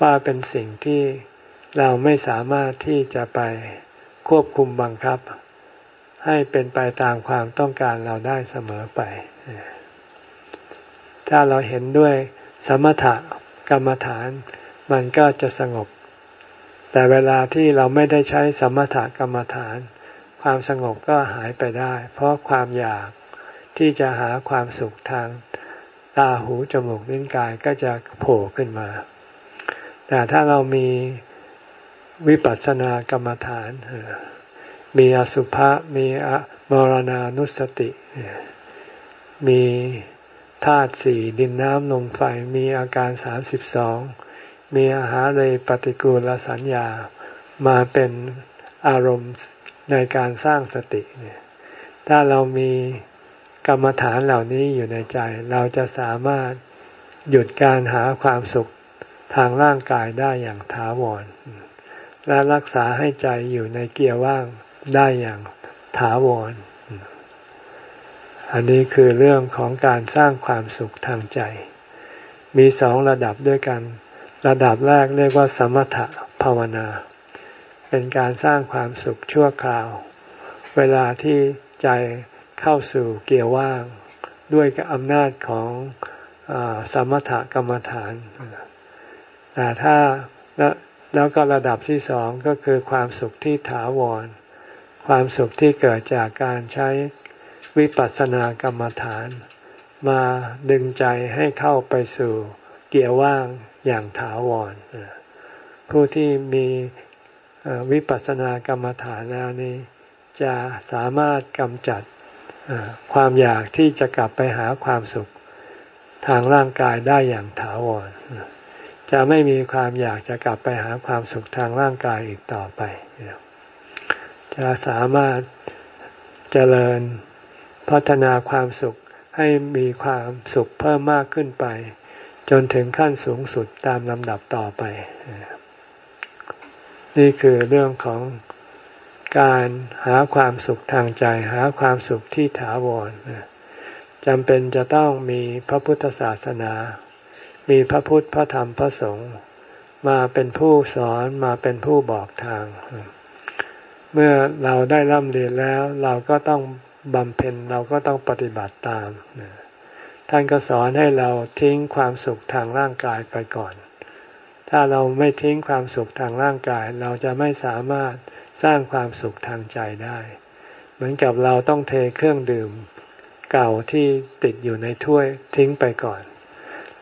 ว่าเป็นสิ่งที่เราไม่สามารถที่จะไปควบคุมบังคับ ให้เป็นไปตามความต้องการเราได้เสมอไป ถ้าเราเห็นด้วยสมถกรรมฐาน มันก็จะสงบ แต่เวลาที่เราไม่ได้ใช้สมถกรรมฐาน ความสงบก็หายไปได้ เพราะความอยากที่จะหาความสุขทางตาหูจมูกลิ้นกายก็จะโผล่ขึ้นมา แต่ถ้าเรามีวิปัสสนากรรมฐาน มีอสุภะมีมรณานุสติ มีธาตุสี่ดินน้ำลมไฟมีอาการสามสิบสอง มีอาหารเลยปฏิกูลสัญญามาเป็นอารมณ์ในการสร้างสติเนี่ยถ้าเรามีกรรมฐานเหล่านี้อยู่ในใจ เราจะสามารถหยุดการหาความสุขทางร่างกายได้อย่างถาวร และรักษาให้ใจอยู่ในเกียร์ว่างได้อย่างถาวร อันนี้คือเรื่องของการสร้างความสุขทางใจ มีสองระดับด้วยกัน ระดับแรกเรียกว่า สมถภาวนา เป็นการสร้างความสุขชั่วคราว เวลาที่ใจเข้าสู่เกียร์ว่าง ด้วยอำนาจของอสมถกรรมฐาน แต่ถ้าแล้วแล้วก็ระดับที่สองก็คือความสุขที่ถาวร ความสุขที่เกิดจากการใช้วิปัสสนากรรมฐาน มาดึงใจให้เข้าไปสู่ เกียร์ว่างอย่างถาวรผู้ที่มีวิปัสสนากรรมฐานแล้วนี้จะสามารถกำจัดความอยากที่จะกลับไปหาความสุขทางร่างกายได้อย่างถาวร จะไม่มีความอยากจะกลับไปหาความสุขทางร่างกายอีกต่อไป จะสามารถเจริญพัฒนาความสุขให้มีความสุขเพิ่มมากขึ้นไป จนถึงขั้นสูงสุดตามลำดับต่อไป นี่คือเรื่องของการหาความสุขทางใจ หาความสุขที่ถาวรจำเป็นจะต้องมีพระพุทธศาสนา มีพระพุทธพระธรรมพระสงฆ์มาเป็นผู้สอนมาเป็นผู้บอกทาง เมื่อเราได้ร่ำเรียนแล้ว เราก็ต้องบำเพ็ญเราก็ต้องปฏิบัติตาม ท่านก็สอนให้เราทิ้งความสุขทางร่างกายไปก่อน ถ้าเราไม่ทิ้งความสุขทางร่างกาย เราจะไม่สามารถสร้างความสุขทางใจได้ เหมือนกับเราต้องเทเครื่องดื่ม เก่าที่ติดอยู่ในถ้วยทิ้งไปก่อน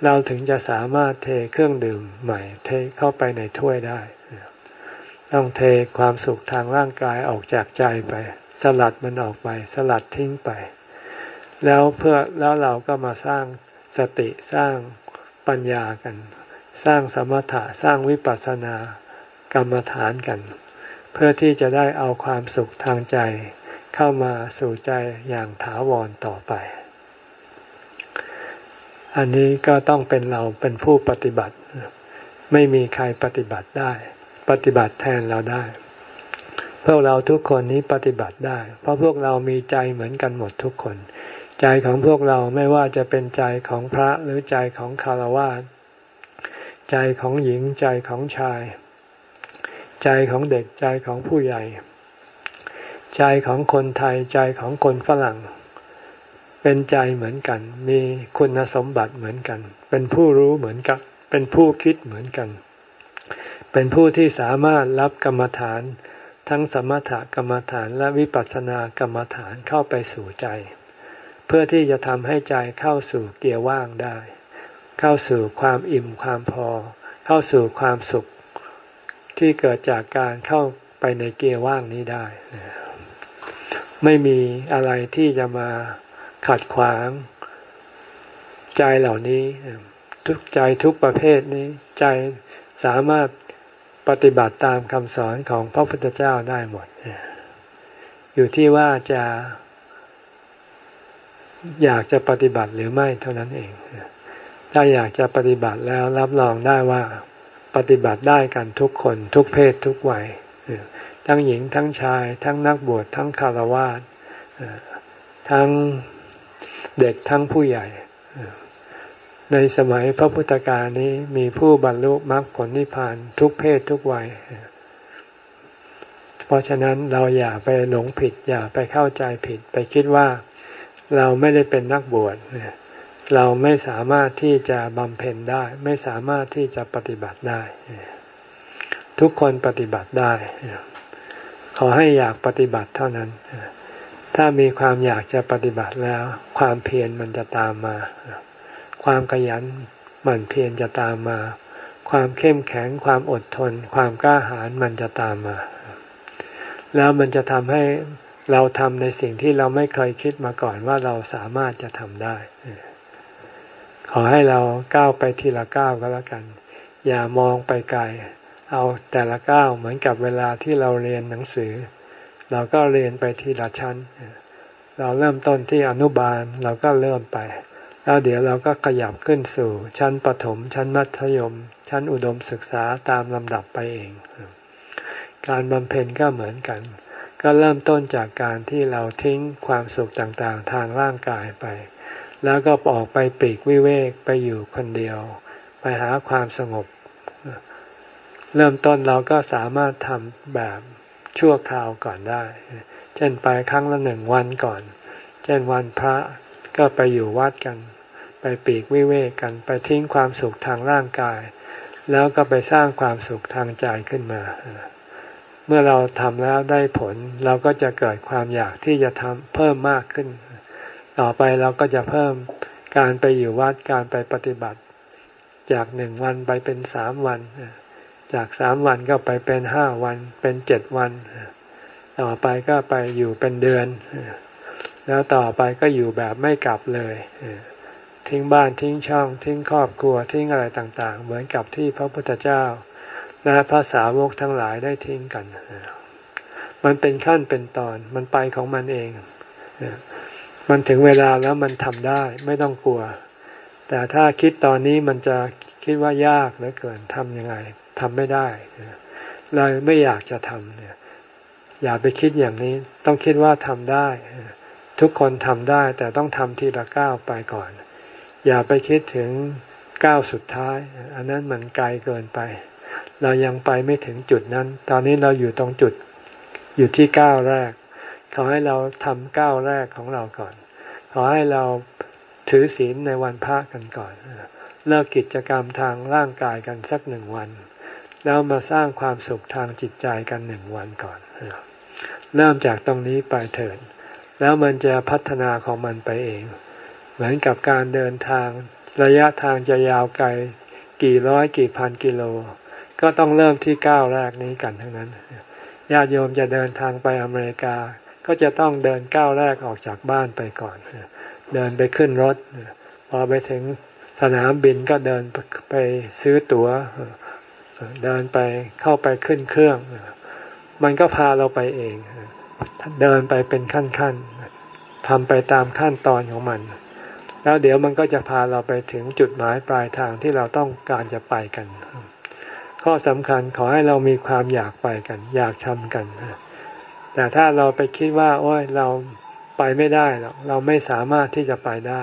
เราถึงจะสามารถเทเครื่องดื่มใหม่ เทเข้าไปในถ้วยได้ ต้องเทความสุขทางร่างกายออกจากใจไป สลัดมันออกไป สลัดทิ้งไป แล้วเพื่อแล้วเราก็มาสร้างสติสร้างปัญญากัน สร้างสมถะสร้างวิปัสสนากรรมฐานกัน เพื่อที่จะได้เอาความสุขทางใจ เข้ามาสู่ใจอย่างถาวรต่อไป อันนี้ก็ต้องเป็นเราเป็นผู้ปฏิบัติ ไม่มีใครปฏิบัติได้ ปฏิบัติแทนเราได้ พวกเราทุกคนนี้ปฏิบัติได้ เพราะพวกเรามีใจเหมือนกันหมดทุกคน ใจของพวกเราไม่ว่าจะเป็นใจของพระหรือใจของคารวะใจของหญิงใจของชาย ใจของเด็กใจของผู้ใหญ่ ใจของคนไทยใจของคนฝรั่ง เป็นใจเหมือนกัน มีคุณสมบัติเหมือนกัน เป็นผู้รู้เหมือนกัน เป็นผู้คิดเหมือนกัน เป็นผู้ที่สามารถรับกรรมฐาน ทั้งสมถกรรมฐานและวิปัสสนากรรมฐานเข้าไปสู่ใจ เพื่อที่จะทำให้ใจเข้าสู่เกียร์ว่างได้ เข้าสู่ความอิ่มความพอ เข้าสู่ความสุขที่เกิดจากการเข้าไปในเกียร์ว่างนี้ได้ ไม่มีอะไรที่จะมาขัดขวางใจเหล่านี้ ทุกใจทุกประเภทนี้ใจสามารถปฏิบัติตามคำสอนของพระพุทธเจ้าได้หมด อยู่ที่ว่าจะ อยากจะปฏิบัติหรือไม่เท่านั้นเอง ถ้าอยากจะปฏิบัติแล้วรับรองได้ว่าปฏิบัติได้กันทุกคนทุกเพศทุกวัยทั้งหญิงทั้งชาย ทั้งนักบวชทั้งคารวะทั้งเด็กทั้งผู้ใหญ่ ในสมัยพระพุทธกาลนี้มีผู้บรรลุมรรคผลนิพพานทุกเพศทุกวัย เพราะฉะนั้นเราอย่าไปหลงผิดอย่าไปเข้าใจผิด ไปคิดว่า เราไม่ได้เป็นนักบวชเราไม่สามารถที่จะบำเพ็ญได้ ไม่สามารถที่จะปฏิบัติได้ ทุกคนปฏิบัติได้ ขอให้อยากปฏิบัติเท่านั้น ถ้ามีความอยากจะปฏิบัติแล้ว ความเพียรมันจะตามมา ความขยันหมั่นเพียรจะตามมา ความเข้มแข็งความอดทน ความกล้าหาญมันจะตามมา แล้วมันจะทำให้ เราทำในสิ่งที่เราไม่เคยคิดมาก่อนว่าเราสามารถจะทำได้ ขอให้เราก้าวไปทีละก้าวก็แล้วกัน อย่ามองไปไกล เอาแต่ละก้าวเหมือนกับเวลาที่เราเรียนหนังสือ เราก็เรียนไปทีละชั้น เราเริ่มต้นที่อนุบาลเราก็เริ่มไป แล้วเดี๋ยวเราก็ขยับขึ้นสู่ ชั้นประถม ชั้นมัธยม ชั้นอุดมศึกษาตามลำดับไปเอง การบำเพ็ญก็เหมือนกัน ก็เริ่มต้นจากการที่เราทิ้งความสุขต่างๆ ทางร่างกายไป แล้วก็ออกไปปีกวิเวกไปอยู่คนเดียว ไปหาความสงบ เริ่มต้นเราก็สามารถทำแบบชั่วคราวก่อนได้ เช่นไปครั้งละหนึ่งวันก่อน เช่นวันพระก็ไปอยู่วัดกัน ไปปีกวิเวกกัน ไปทิ้งความสุขทางร่างกาย แล้วก็ไปสร้างความสุขทางใจขึ้นมา เมื่อเราทำแล้วได้ผล เราก็จะเกิดความอยากที่จะทำเพิ่มมากขึ้น ต่อไปเราก็จะเพิ่มการไปอยู่วัดการไปปฏิบัติ จากหนึ่งวันไปเป็นสามวัน จากสามวันก็ไปเป็นห้าวัน เป็นเจ็ดวัน ต่อไปก็ไปอยู่เป็นเดือน แล้วต่อไปก็อยู่แบบไม่กลับเลยทิ้งบ้านทิ้งช่อง ทิ้งครอบครัวทิ้งอะไรต่างๆ เหมือนกับที่พระพุทธเจ้า และพระสาวกทั้งหลายได้ทิ้งกัน มันเป็นขั้นเป็นตอน มันไปของมันเอง มันถึงเวลาแล้วมันทำได้ไม่ต้องกลัว แต่ถ้าคิดตอนนี้มันจะคิดว่ายากเหลือเกินทำยังไงทำไม่ได้เลยไม่อยากจะทำเนี่ย อย่าไปคิดอย่างนี้ ต้องคิดว่าทำได้ ทุกคนทำได้ แต่ต้องทำทีละก้าวไปก่อน อย่าไปคิดถึงก้าวสุดท้าย อันนั้นมันไกลเกินไป เรายังไปไม่ถึงจุดนั้น ตอนนี้เราอยู่ตรงจุดอยู่ที่ก้าวแรก ขอให้เราทำก้าวแรกของเราก่อน ขอให้เราถือศีลในวันพระกันก่อน เลิกกิจกรรมทางร่างกายกันสักหนึ่งวัน แล้วมาสร้างความสุขทางจิตใจกันหนึ่งวันก่อน เริ่มจากตรงนี้ไปเถิด แล้วมันจะพัฒนาของมันไปเอง เหมือนกับการเดินทางระยะทางจะยาวไกล กี่ร้อยกี่พันกิโล ก็ต้องเริ่มที่ก้าวแรกนี้กันทั้งนั้นญาติโยมจะเดินทางไปอเมริกา ก็จะต้องเดินก้าวแรกออกจากบ้านไปก่อน เดินไปขึ้นรถ พอไปถึงสนามบินก็เดินไปซื้อตัว๋ว เดินไปเข้าไปขึ้นเครื่อง มันก็พาเราไปเอง เดินไปเป็นขั้นๆทำไปตามขั้นตอนของมัน แล้วเดี๋ยวมันก็จะพาเราไปถึงจุดหมายปลายทางที่เราต้องการจะไปกัน ข้อสำคัญขอให้เรามีความอยากไปกัน อยากทำกันแต่ถ้าเราไปคิดว่า โอ้ยเราไปไม่ได้หรอกเราไม่สามารถที่จะไปได้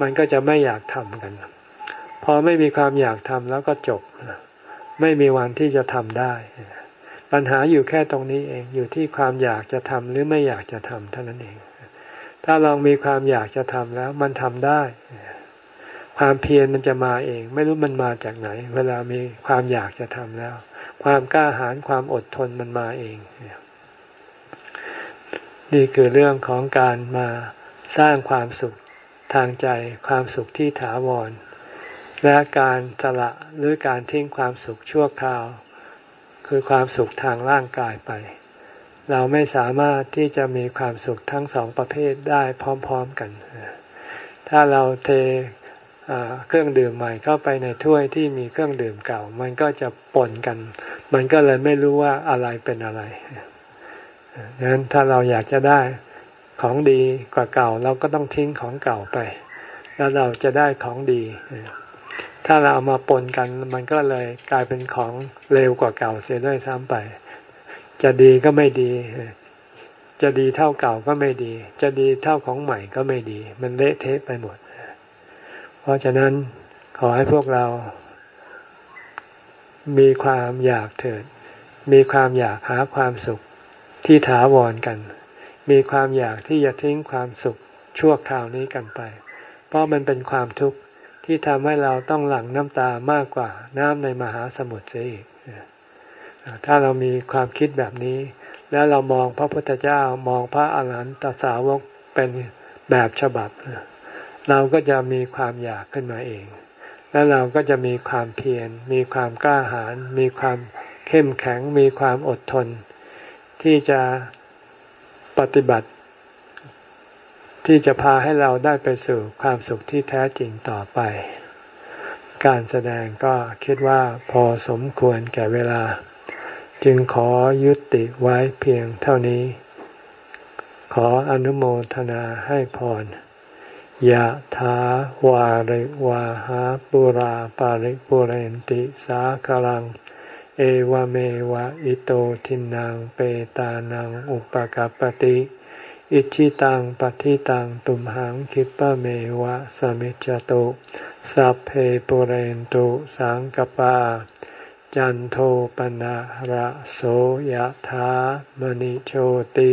มันก็จะไม่อยากทำกัน พอไม่มีความอยากทำแล้วก็จบ ไม่มีวันที่จะทำได้ ปัญหาอยู่แค่ตรงนี้เองอยู่ที่ความอยากจะทำหรือไม่อยากจะทำเท่านั้นเอง ถ้าลองมีความอยากจะทำแล้วมันทำได้ ความเพียรมันจะมาเอง ไม่รู้มันมาจากไหน เวลามีความอยากจะทำแล้ว ความกล้าหาญความอดทนมันมาเองนี่คือเรื่องของการมาสร้างความสุขทางใจความสุขที่ถาวร และการสละหรือการทิ้งความสุขชั่วคราว คือความสุขทางร่างกายไป เราไม่สามารถที่จะมีความสุขทั้งสองประเภทได้พร้อม ๆกัน ถ้าเราเท เครื่องดื่มใหม่เข้าไปในถ้วยที่มีเครื่องดื่มเก่า มันก็จะปนกัน มันก็เลยไม่รู้ว่าอะไรเป็นอะไรดังนั้นถ้าเราอยากจะได้ของดีกว่าเก่า เราก็ต้องทิ้งของเก่าไป แล้วเราจะได้ของดี ถ้าเราเอามาปนกันมันก็เลยกลายเป็นของเร็วกว่าเก่าเสียด้วยซ้ำไป จะดีก็ไม่ดี จะดีเท่าเก่าก็ไม่ดี จะดีเท่าของใหม่ก็ไม่ดี มันเละเทะไปหมด เพราะฉะนั้นขอให้พวกเรา มีความอยากเถิด มีความอยากหาความสุขที่ถาวรกัน มีความอยากที่จะทิ้งความสุขชั่วคราวนี้กันไป เพราะมันเป็นความทุกข์ที่ทำให้เราต้องหลั่งน้ำตามากกว่าน้ำในมหาสมุทรเสียอีกถ้าเรามีความคิดแบบนี้ แล้วเรามองพระพุทธเจ้ามองพระอาหารหันตสาวกเป็นแบบฉบับ เราก็จะมีความอยากขึ้นมาเอง แล้วเราก็จะมีความเพียร มีความกล้าหาญ มีความเข้มแข็ง มีความอดทน ที่จะปฏิบัติ ที่จะพาให้เราได้ไปสู่ความสุขที่แท้จริงต่อไป การแสดงก็คิดว่าพอสมควรแก่เวลา จึงขอยุติไว้เพียงเท่านี้ ขออนุโมทนาให้พร ยะถาวาริวาหาปุราปาริปุเรนติสาคลัง เอวเมวะอิโตทินังเปตานังอุปกัปติอิชิตังปฏิตังตุมหังคิปะเมวะสมิจจตุสัพเพปุเรนตุสังกปา จันโทปนะระโสยะถามณิโชติ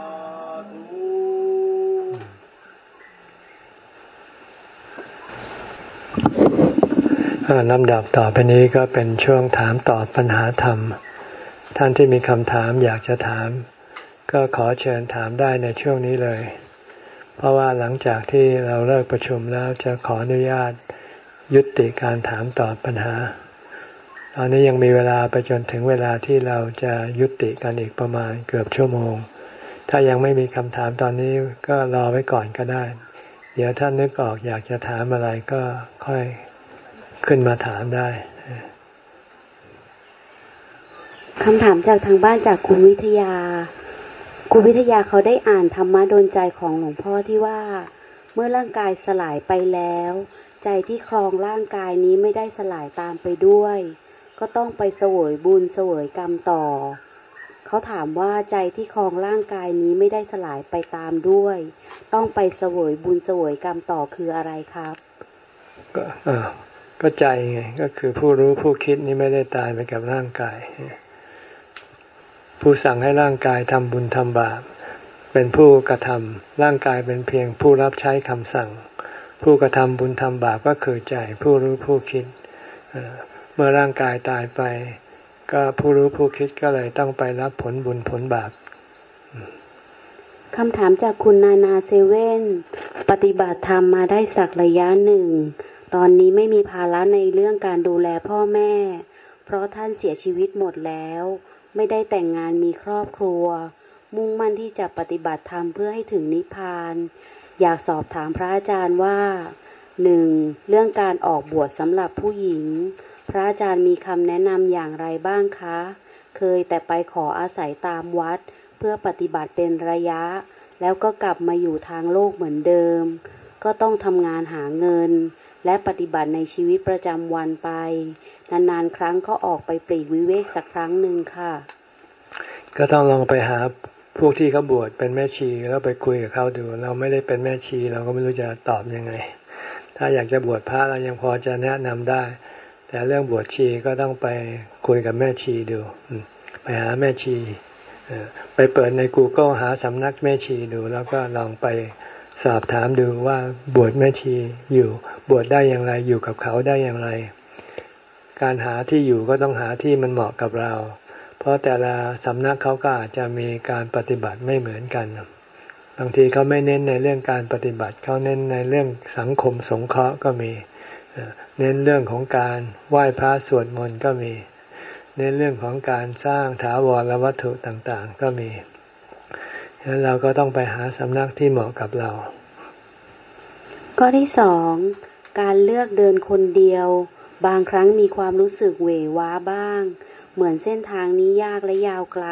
ลำดับต่อไปนี้ก็เป็นช่วงถามตอบปัญหาธรรม ท่านที่มีคำถามอยากจะถาม ก็ขอเชิญถามได้ในช่วงนี้เลย เพราะว่าหลังจากที่เราเลิกประชุมแล้วจะขออนุญาตยุติการถามตอบปัญหา ตอนนี้ยังมีเวลาไปจนถึงเวลาที่เราจะยุติกันอีกประมาณเกือบชั่วโมง ถ้ายังไม่มีคำถามตอนนี้ก็รอไว้ก่อนก็ได้ เดี๋ยวท่านนึกออกอยากจะถามอะไรก็ค่อยขึ้นมาถามได้คำถามจากทางบ้านจากคุณวิทยา คุณวิทยาเขาได้อ่านธรรมะโดนใจของหลวงพ่อที่ว่า เมื่อร่างกายสลายไปแล้ว ใจที่ครองร่างกายนี้ไม่ได้สลายตามไปด้วย ก็ต้องไปเสวยบุญเสวยกรรมต่อ เขาถามว่าใจที่ครองร่างกายนี้ไม่ได้สลายไปตามด้วย ต้องไปเสวยบุญเสวยกรรมต่อคืออะไรครับ ก็ก็ใจไงก็คือผู้รู้ผู้คิดนี้ไม่ได้ตายไปกับร่างกาย ผู้สั่งให้ร่างกายทำบุญทำบาปเป็นผู้กระทำร่างกายเป็นเพียงผู้รับใช้คำสั่ง ผู้กระทำบุญทำบาปก็คือใจผู้รู้ผู้คิดเมื่อร่างกายตายไป ก็ผู้รู้ผู้คิดก็เลยต้องไปรับผลบุญผลบาปคำถามจากคุณนานาเซเว่นปฏิบัติธรรมมาได้สักระยะหนึ่ง ตอนนี้ไม่มีภาระในเรื่องการดูแลพ่อแม่ เพราะท่านเสียชีวิตหมดแล้ว ไม่ได้แต่งงานมีครอบครัว มุ่งมั่นที่จะปฏิบัติธรรมเพื่อให้ถึงนิพพาน อยากสอบถามพระอาจารย์ว่าหนึ่งเรื่องการออกบวชสำหรับผู้หญิง พระอาจารย์มีคำแนะนำอย่างไรบ้างคะ เคยแต่ไปขออาศัยตามวัด เพื่อปฏิบัติเป็นระยะ แล้วก็กลับมาอยู่ทางโลกเหมือนเดิม ก็ต้องทำงานหาเงิน และปฏิบัติในชีวิตประจำวันไป นานๆครั้งก็ออกไปปลีกวิเวกสักครั้งหนึ่งค่ะ ก็ต้องลองไปหาพวกที่เขาบวชเป็นแม่ชีแล้วไปคุยกับเขาดู เราไม่ได้เป็นแม่ชีเราก็ไม่รู้จะตอบยังไง ถ้าอยากจะบวชพระเรายังพอจะแนะนำได้ แต่เรื่องบวชชีก็ต้องไปคุยกับแม่ชีดู ไปหาแม่ชีไปเปิดใน Google หาสำนักแม่ชีดู แล้วก็ลองไปสอบถามดูว่าบวชแม่ชีอยู่บวชได้อย่างไรอยู่กับเขาได้อย่างไร การหาที่อยู่ก็ต้องหาที่มันเหมาะกับเรา เพราะแต่ละสำนักเขาก็อาจจะมีการปฏิบัติไม่เหมือนกันบางทีเขาไม่เน้นในเรื่องการปฏิบัติเขาเน้นในเรื่องสังคมสงเคราะห์ก็มี เน้นเรื่องของการไหว้พระสวดมนต์ก็มี เน้นเรื่องของการสร้างถาวรวัตถุต่างๆ ก็มีฉะนั้นเราก็ต้องไปหาสำนักที่เหมาะกับเรา ข้อที่สองการเลือกเดินคนเดียว บางครั้งมีความรู้สึกเหวว้าบ้าง เหมือนเส้นทางนี้ยากและยาวไกล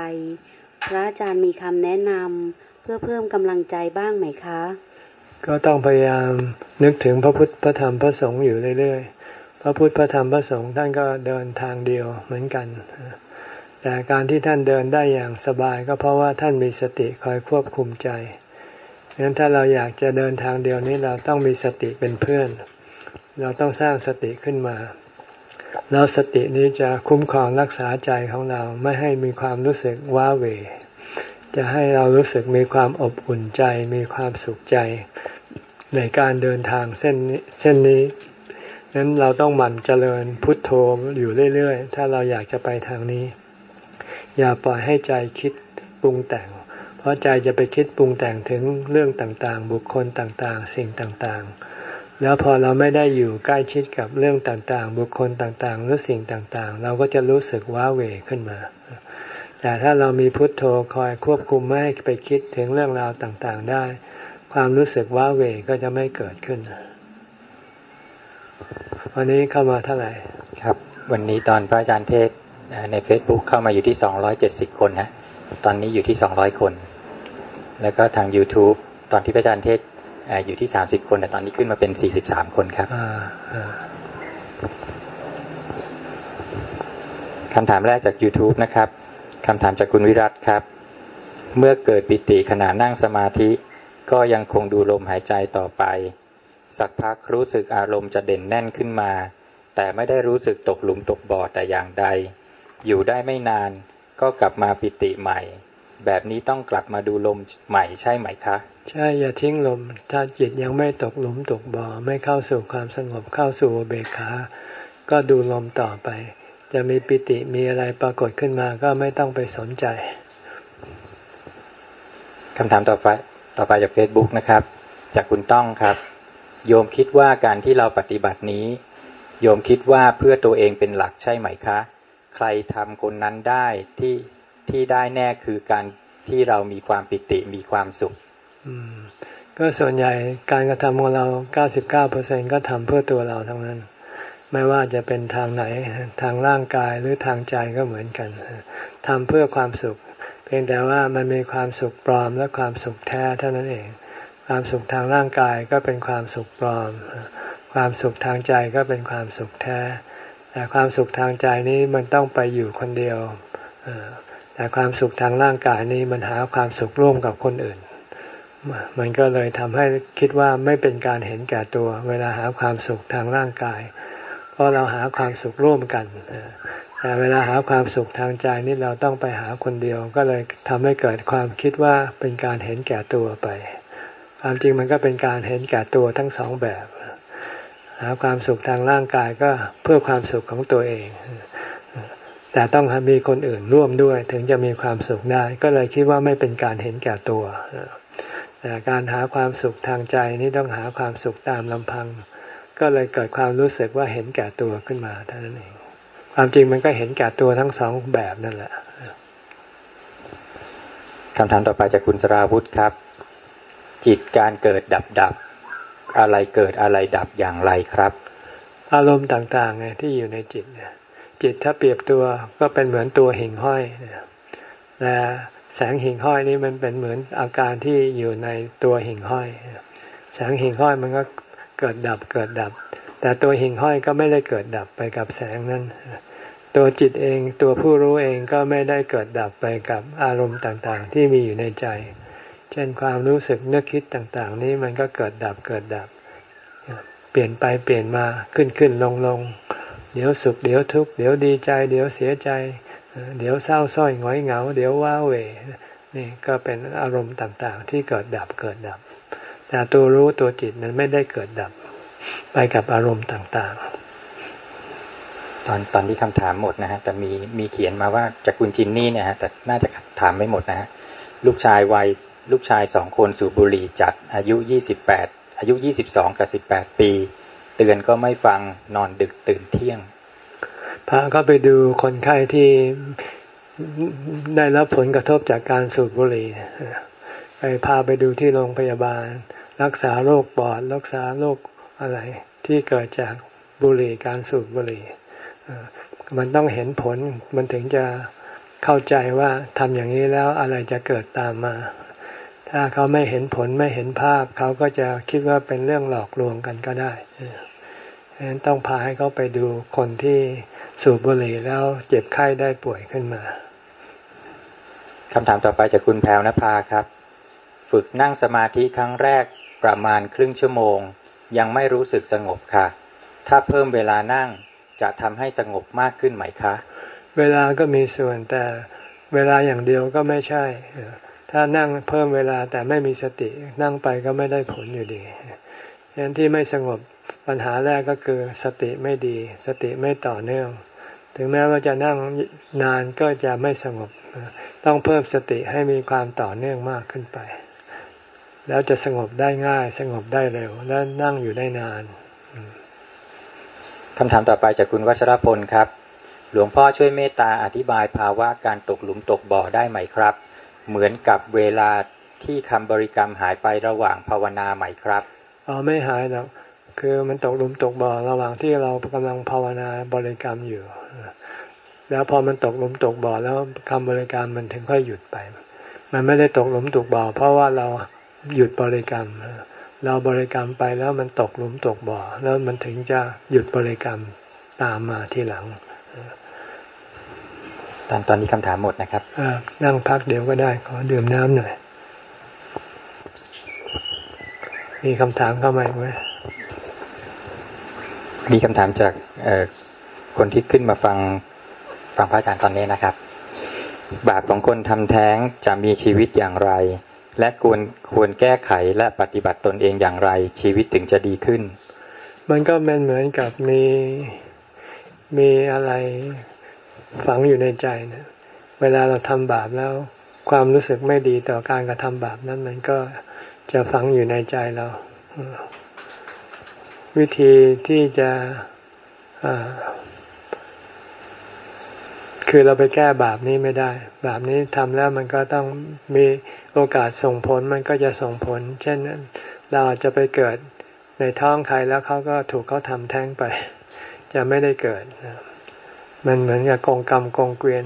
พระอาจารย์มีคำแนะนำเพื่อเพิ่มกำลังใจบ้างไหมคะ ก็ต้องพยายามนึกถึงพระพุทธพระธรรมพระสงฆ์อยู่เรื่อยๆ พระพุทธพระธรรมพระสงฆ์ท่านก็เดินทางเดียวเหมือนกัน แต่การที่ท่านเดินได้อย่างสบายก็เพราะว่าท่านมีสติคอยควบคุมใจงั้นถ้าเราอยากจะเดินทางเดียวนี้เราต้องมีสติเป็นเพื่อน เราต้องสร้างสติขึ้นมา แล้วสตินี้จะคุ้มครองรักษาใจของเราไม่ให้มีความรู้สึกว้าเหว จะให้เรารู้สึกมีความอบอุ่นใจ มีความสุขใจ ในการเดินทางเส้นนี้เส้นนี้นั้นเราต้องหมั่นเจริญพุทโธอยู่เรื่อยๆ ถ้าเราอยากจะไปทางนี้ อย่าปล่อยให้ใจคิดปรุงแต่ง เพราะใจจะไปคิดปรุงแต่งถึงเรื่องต่างๆ บุคคลต่างๆ สิ่งต่างๆ แล้วพอเราไม่ได้อยู่ใกล้ชิดกับเรื่องต่างๆ บุคคลต่างๆ หรือสิ่งต่างๆ เราก็จะรู้สึกว้าเหวขึ้นมา แต่ถ้าเรามีพุทโธคอยควบคุมไม่ให้ไปคิดถึงเรื่องราวต่างๆได้ ความรู้สึกว้าเหวก็จะไม่เกิดขึ้น วันนี้เข้ามาเท่าไหร่ครับ วันนี้ตอนพระอาจารย์เทศใน Facebook เข้ามาอยู่ที่ 270 คนนะตอนนี้อยู่ที่ 200 คน แล้วก็ทาง YouTube ตอนที่พระอาจารย์เทศอยู่ที่ 30 คนแต่ตอนนี้ขึ้นมาเป็น 43 คนครับคำถามแรกจาก YouTube นะครับ คำถามจากคุณวิรัตครับ เมื่อเกิดปิติขณะนั่งสมาธิ ก็ยังคงดูลมหายใจต่อไป สักพักรู้สึกอารมณ์จะเด่นแน่นขึ้นมา แต่ไม่ได้รู้สึกตกหลุมตกบ่อแต่อย่างใด อยู่ได้ไม่นานก็กลับมาปิติใหม่ แบบนี้ต้องกลับมาดูลมใหม่ใช่ไหมคะ ใช่อย่าทิ้งลม ถ้าจิตยังไม่ตกหลุมตกบ่อไม่เข้าสู่ความสงบเข้าสู่เบกขาก็ดูลมต่อไป จะมีปิติมีอะไรปรากฏขึ้นมาก็ไม่ต้องไปสนใจคำถามต่อไปต่อไปจากเฟซบุ๊กนะครับ จากคุณต้องครับ โยมคิดว่าการที่เราปฏิบัตินี้ โยมคิดว่าเพื่อตัวเองเป็นหลักใช่ไหมคะ ใครทำคนนั้นได้ที่ที่ได้แน่คือการที่เรามีความปิติมีความสุขก็ส่วนใหญ่การกระทำของเรา 99%ก็ทำเพื่อตัวเราทั้งนั้น ไม่ว่าจะเป็นทางไหนทางร่างกายหรือทางใจก็เหมือนกันทำเพื่อความสุข เพียงแต่ว่ามันมีความสุขปลอมและความสุขแท้เท่านั้นเอง ความสุขทางร่างกายก็เป็นความสุขปลอม ความสุขทางใจก็เป็นความสุขแท้ แต่ความสุขทางใจนี้มันต้องไปอยู่คนเดียวแต่ความสุขทางร่างกายนี้มันหาความสุขร่วมกับคนอื่น มันก็เลยทำให้คิดว่าไม่เป็นการเห็นแก่ตัว เวลาหาความสุขทางร่างกาย ราะเราหาความสุขร่วมกันแต่เวลาหาความสุขทางใจนี่เราต้องไปหาคนเดียวก็เลยทำให้เกิดความคิดว่าเป็นการเห็นแก่ตัวไป ความจริงมันก็เป็นการเห็นแก่ตัวทั้งสองแบบ หาความสุขทางร่างกายก็เพื่อความสุขของตัวเอง แต่ต้องมีคนอื่นร่วมด้วย ถึงจะมีความสุขได้ ก็เลยคิดว่าไม่เป็นการเห็นแก่ตัวแต่การหาความสุขทางใจนี่ต้องหาความสุขตามลำพัง ก็เลยเกิดความรู้สึกว่าเห็นแก่ตัวขึ้นมาเท่านั้นเอง ความจริงมันก็เห็นแก่ตัวทั้งสองแบบนั่นแหละคำถามต่อไปจากคุณสราวุธครับ จิตการเกิดดับดับ อะไรเกิดอะไรดับอย่างไรครับ อารมณ์ต่างๆไงที่อยู่ในจิตเนี่ยจิตถ้าเปรียบตัวก็เป็นเหมือนตัวหิ่งห้อยและแสงหิ่งห้อยนี้มันเป็นเหมือนอาการที่อยู่ในตัวหิ่งห้อย แสงหิ่งห้อยมันก็ เกิดดับเกิดดับ แต่ตัวหิ่งห้อยก็ไม่ได้เกิดดับไปกับแสงนั้น ตัวจิตเองตัวผู้รู้เองก็ไม่ได้เกิดดับไปกับอารมณ์ต่างๆ ที่มีอยู่ในใจ เช่นความรู้สึกนึกคิดต่างๆ นี้มันก็เกิดดับเกิดดับ เปลี่ยนไปเปลี่ยนมาขึ้นขึ้นลงลงเดี๋ยวสุขเดี๋ยวทุกข์เดี๋ยวดีใจ เดี๋ยวเสียใจ เดี๋ยวเศร้าส้อยหงอยเหงา เดี๋ยวว้าเหวนี่ก็เป็นอารมณ์ต่างๆ ที่เกิดดับเกิดดับ แต่ตัวรู้ตัวจิตนั้นไม่ได้เกิดดับไปกับอารมณ์ต่างๆ ตอนตอนที่คำถามหมดนะฮะแต่มีมีเขียนมาว่าจากคุณจินนี่เนี่ยฮะแต่น่าจะถามไม่หมดนะฮะลูกชายวัยลูกชายสองคนสูบบุหรี่จัดอายุยี่สิบแปดอายุยี่สิบสองกับสิบแปดปี เตือนก็ไม่ฟังนอนดึกตื่นเที่ยงพาก็ไปดูคนไข้ที่ได้รับผลกระทบจากการสูบบุหรี่ไปพาไปดูที่โรงพยาบาล รักษาโรคปอด รักษาโรคอะไรที่เกิดจากบุหรี่การสูบบุหรี่มันต้องเห็นผลมันถึงจะเข้าใจว่าทำอย่างนี้แล้วอะไรจะเกิดตามมา ถ้าเขาไม่เห็นผลไม่เห็นภาพ เขาก็จะคิดว่าเป็นเรื่องหลอกลวงกันก็ได้ฉะนั้นต้องพาให้เขาไปดูคนที่สูบบุหรี่แล้วเจ็บไข้ได้ป่วยขึ้นมาคำถามต่อไปจากคุณแพรวนภาครับ ฝึกนั่งสมาธิครั้งแรก ประมาณครึ่งชั่วโมง ยังไม่รู้สึกสงบค่ะ ถ้าเพิ่มเวลานั่งจะทำให้สงบมากขึ้นไหมคะ เวลาก็มีส่วนแต่เวลาอย่างเดียวก็ไม่ใช่ ถ้านั่งเพิ่มเวลาแต่ไม่มีสตินั่งไปก็ไม่ได้ผลอยู่ดีฉะนั้นที่ไม่สงบปัญหาแรกก็คือสติไม่ดี สติไม่ต่อเนื่อง ถึงแม้ว่าจะนั่งนานก็จะไม่สงบ ต้องเพิ่มสติให้มีความต่อเนื่องมากขึ้นไป แล้วจะสงบได้ง่าย สงบได้เร็ว และนั่งอยู่ได้นานคำถามต่อไปจากคุณวัชรพลครับ หลวงพ่อช่วยเมตตาอธิบายภาวะการตกหลุมตกบ่อได้ไหมครับ เหมือนกับเวลาที่คำบริกรรมหายไประหว่างภาวนาไหมครับอ๋อไม่หายหรอกคือมันตกหลุมตกบ่อระหว่างที่เรากำลังภาวนาบริกรรมอยู่ แล้วพอมันตกหลุมตกบ่อแล้วคำบริกรรมมันถึงค่อยหยุดไป มันไม่ได้ตกหลุมตกบ่อเพราะว่าเรา หยุดบริกรรม เราบริกรรมไปแล้วมันตกหลุมตกบ่อ แล้วมันถึงจะหยุดบริกรรมตามมาทีหลัง ตอนตอนนี้คำถามหมดนะครับนั่งพักเดี๋ยวก็ได้ ขอดื่มน้ำหน่อย มีคำถามเข้ามาไหมมีคำถามจากคนที่ขึ้นมาฟังฟังพระอาจารย์ตอนนี้นะครับ บาปของคนทำแท้งจะมีชีวิตอย่างไร และควรควรแก้ไขและปฏิบัติตนเองอย่างไร ชีวิตถึงจะดีขึ้น มันก็เป็นเหมือนกับมีมีอะไรฝังอยู่ในใจนะเวลาเราทำบาปแล้ว ความรู้สึกไม่ดีต่อการกระทำบาปนั้นมันก็จะฝังอยู่ในใจเรา วิธีที่จะ คือเราไปแก้บาปนี้ไม่ได้ บาปนี้ทำแล้วมันก็ต้องมีโอกาสส่งผลมันก็จะส่งผล เช่นเราอาจจะไปเกิดในท้องใครแล้วเขาก็ถูกเขาทำแท้งไป จะไม่ได้เกิด มันเหมือนกับกองกรรมกองเกวียน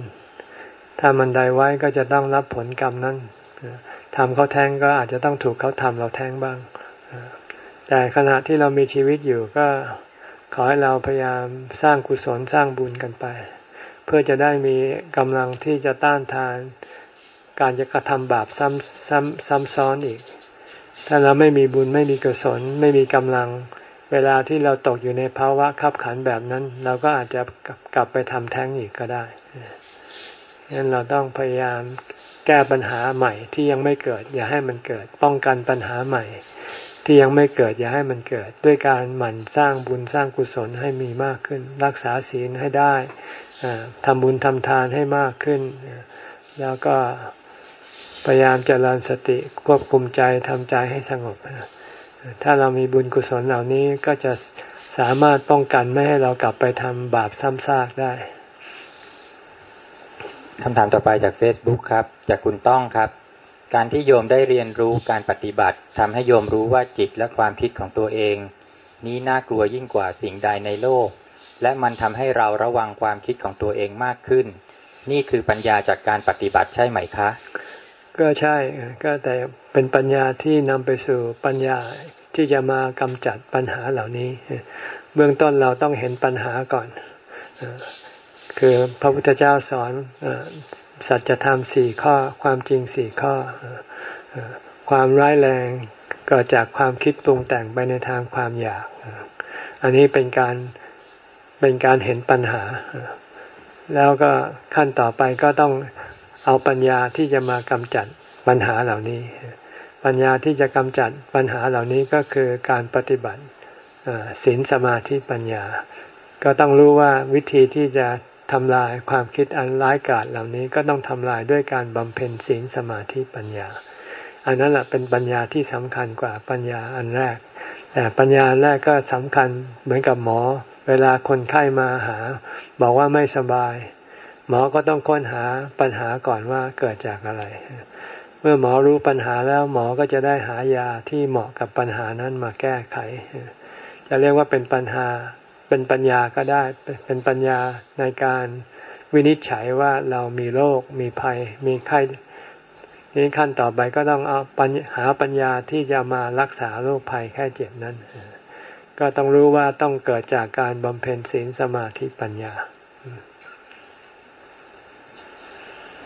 ถ้ามันใดไว้ก็จะต้องรับผลกรรมนั้นทำเขาแท้งก็อาจจะต้องถูกเขาทำเราแท้งบ้าง แต่ขณะที่เรามีชีวิตอยู่ก็ขอให้เราพยายามสร้างกุศลสร้างบุญกันไป เพื่อจะได้มีกำลังที่จะต้านทาน การจะกระทำบาปซ้ำซ้ำซ้ำซ้อนอีก ถ้าเราไม่มีบุญไม่มีกุศลไม่มีกำลัง เวลาที่เราตกอยู่ในภาวะขับขันแบบนั้น เราก็อาจจะกลับไปทำแท้งอีกก็ได้ฉะนั้นเราต้องพยายามแก้ปัญหาใหม่ที่ยังไม่เกิด อย่าให้มันเกิด ป้องกันปัญหาใหม่ ที่ยังไม่เกิดอย่าให้มันเกิด ด้วยการหมั่นสร้างบุญสร้างกุศลให้มีมากขึ้น รักษาศีลให้ได้ทำบุญทำทานให้มากขึ้น แล้วก็พยายามเจริญสติควบคุมใจทำใจให้สงบ ถ้าเรามีบุญกุศลเหล่านี้ก็จะสามารถป้องกันไม่ให้เรากลับไปทำบาปซ้ำซากได้คำถามต่อไปจาก Facebook ครับ จากคุณต้องครับ การที่โยมได้เรียนรู้การปฏิบัติทำให้โยมรู้ว่าจิตและความคิดของตัวเอง นี้น่ากลัวยิ่งกว่าสิ่งใดในโลก และมันทำให้เราระวังความคิดของตัวเองมากขึ้น นี่คือปัญญาจากการปฏิบัติใช่ไหมคะ ก็ใช่ก็แต่เป็นปัญญาที่นำไปสู่ปัญญาที่จะมากำจัดปัญหาเหล่านี้ เบื้องต้นเราต้องเห็นปัญหาก่อนคือพระพุทธเจ้าสอน สัจธรรมสี่ข้อ ความจริงสี่ข้อ ความร้ายแรงเกิดจากความคิดปรุงแต่งไปในทางความอยาก อันนี้เป็นการเป็นการเห็นปัญหา แล้วก็ขั้นต่อไปก็ต้องเอาปัญญาที่จะมากำจัดปัญหาเหล่านี้ ปัญญาที่จะกำจัดปัญหาเหล่านี้ก็คือการปฏิบัติศีลสมาธิปัญญา ก็ต้องรู้ว่าวิธีที่จะ ทำลายความคิดอันร้ายกาจเหล่านี้ก็ต้องทำลายด้วยการบำเพ็ญศีลสมาธิปัญญา อันนั้นแหละเป็นปัญญาที่สำคัญกว่าปัญญาอันแรก แต่ปัญญาแรกก็สำคัญเหมือนกับหมอ เวลาคนไข้มาหา บอกว่าไม่สบาย หมอก็ต้องค้นหาปัญหาก่อนว่าเกิดจากอะไร เมื่อหมอรู้ปัญหาแล้วหมอก็จะได้หายาที่เหมาะกับปัญหานั้นมาแก้ไข จะเรียกว่าเป็นปัญหา เป็นปัญญาก็ได้เป็นปัญญาในการวินิจฉัยว่าเรามีโรคมีภัย มีไข้นี้ขั้นต่อไปก็ต้องเอาปัญหาปัญญาที่จะมารักษาโรคภัยแค่เจ็บนั้น ก็ต้องรู้ว่าต้องเกิดจากการบำเพ็ญศีลสมาธิปัญญา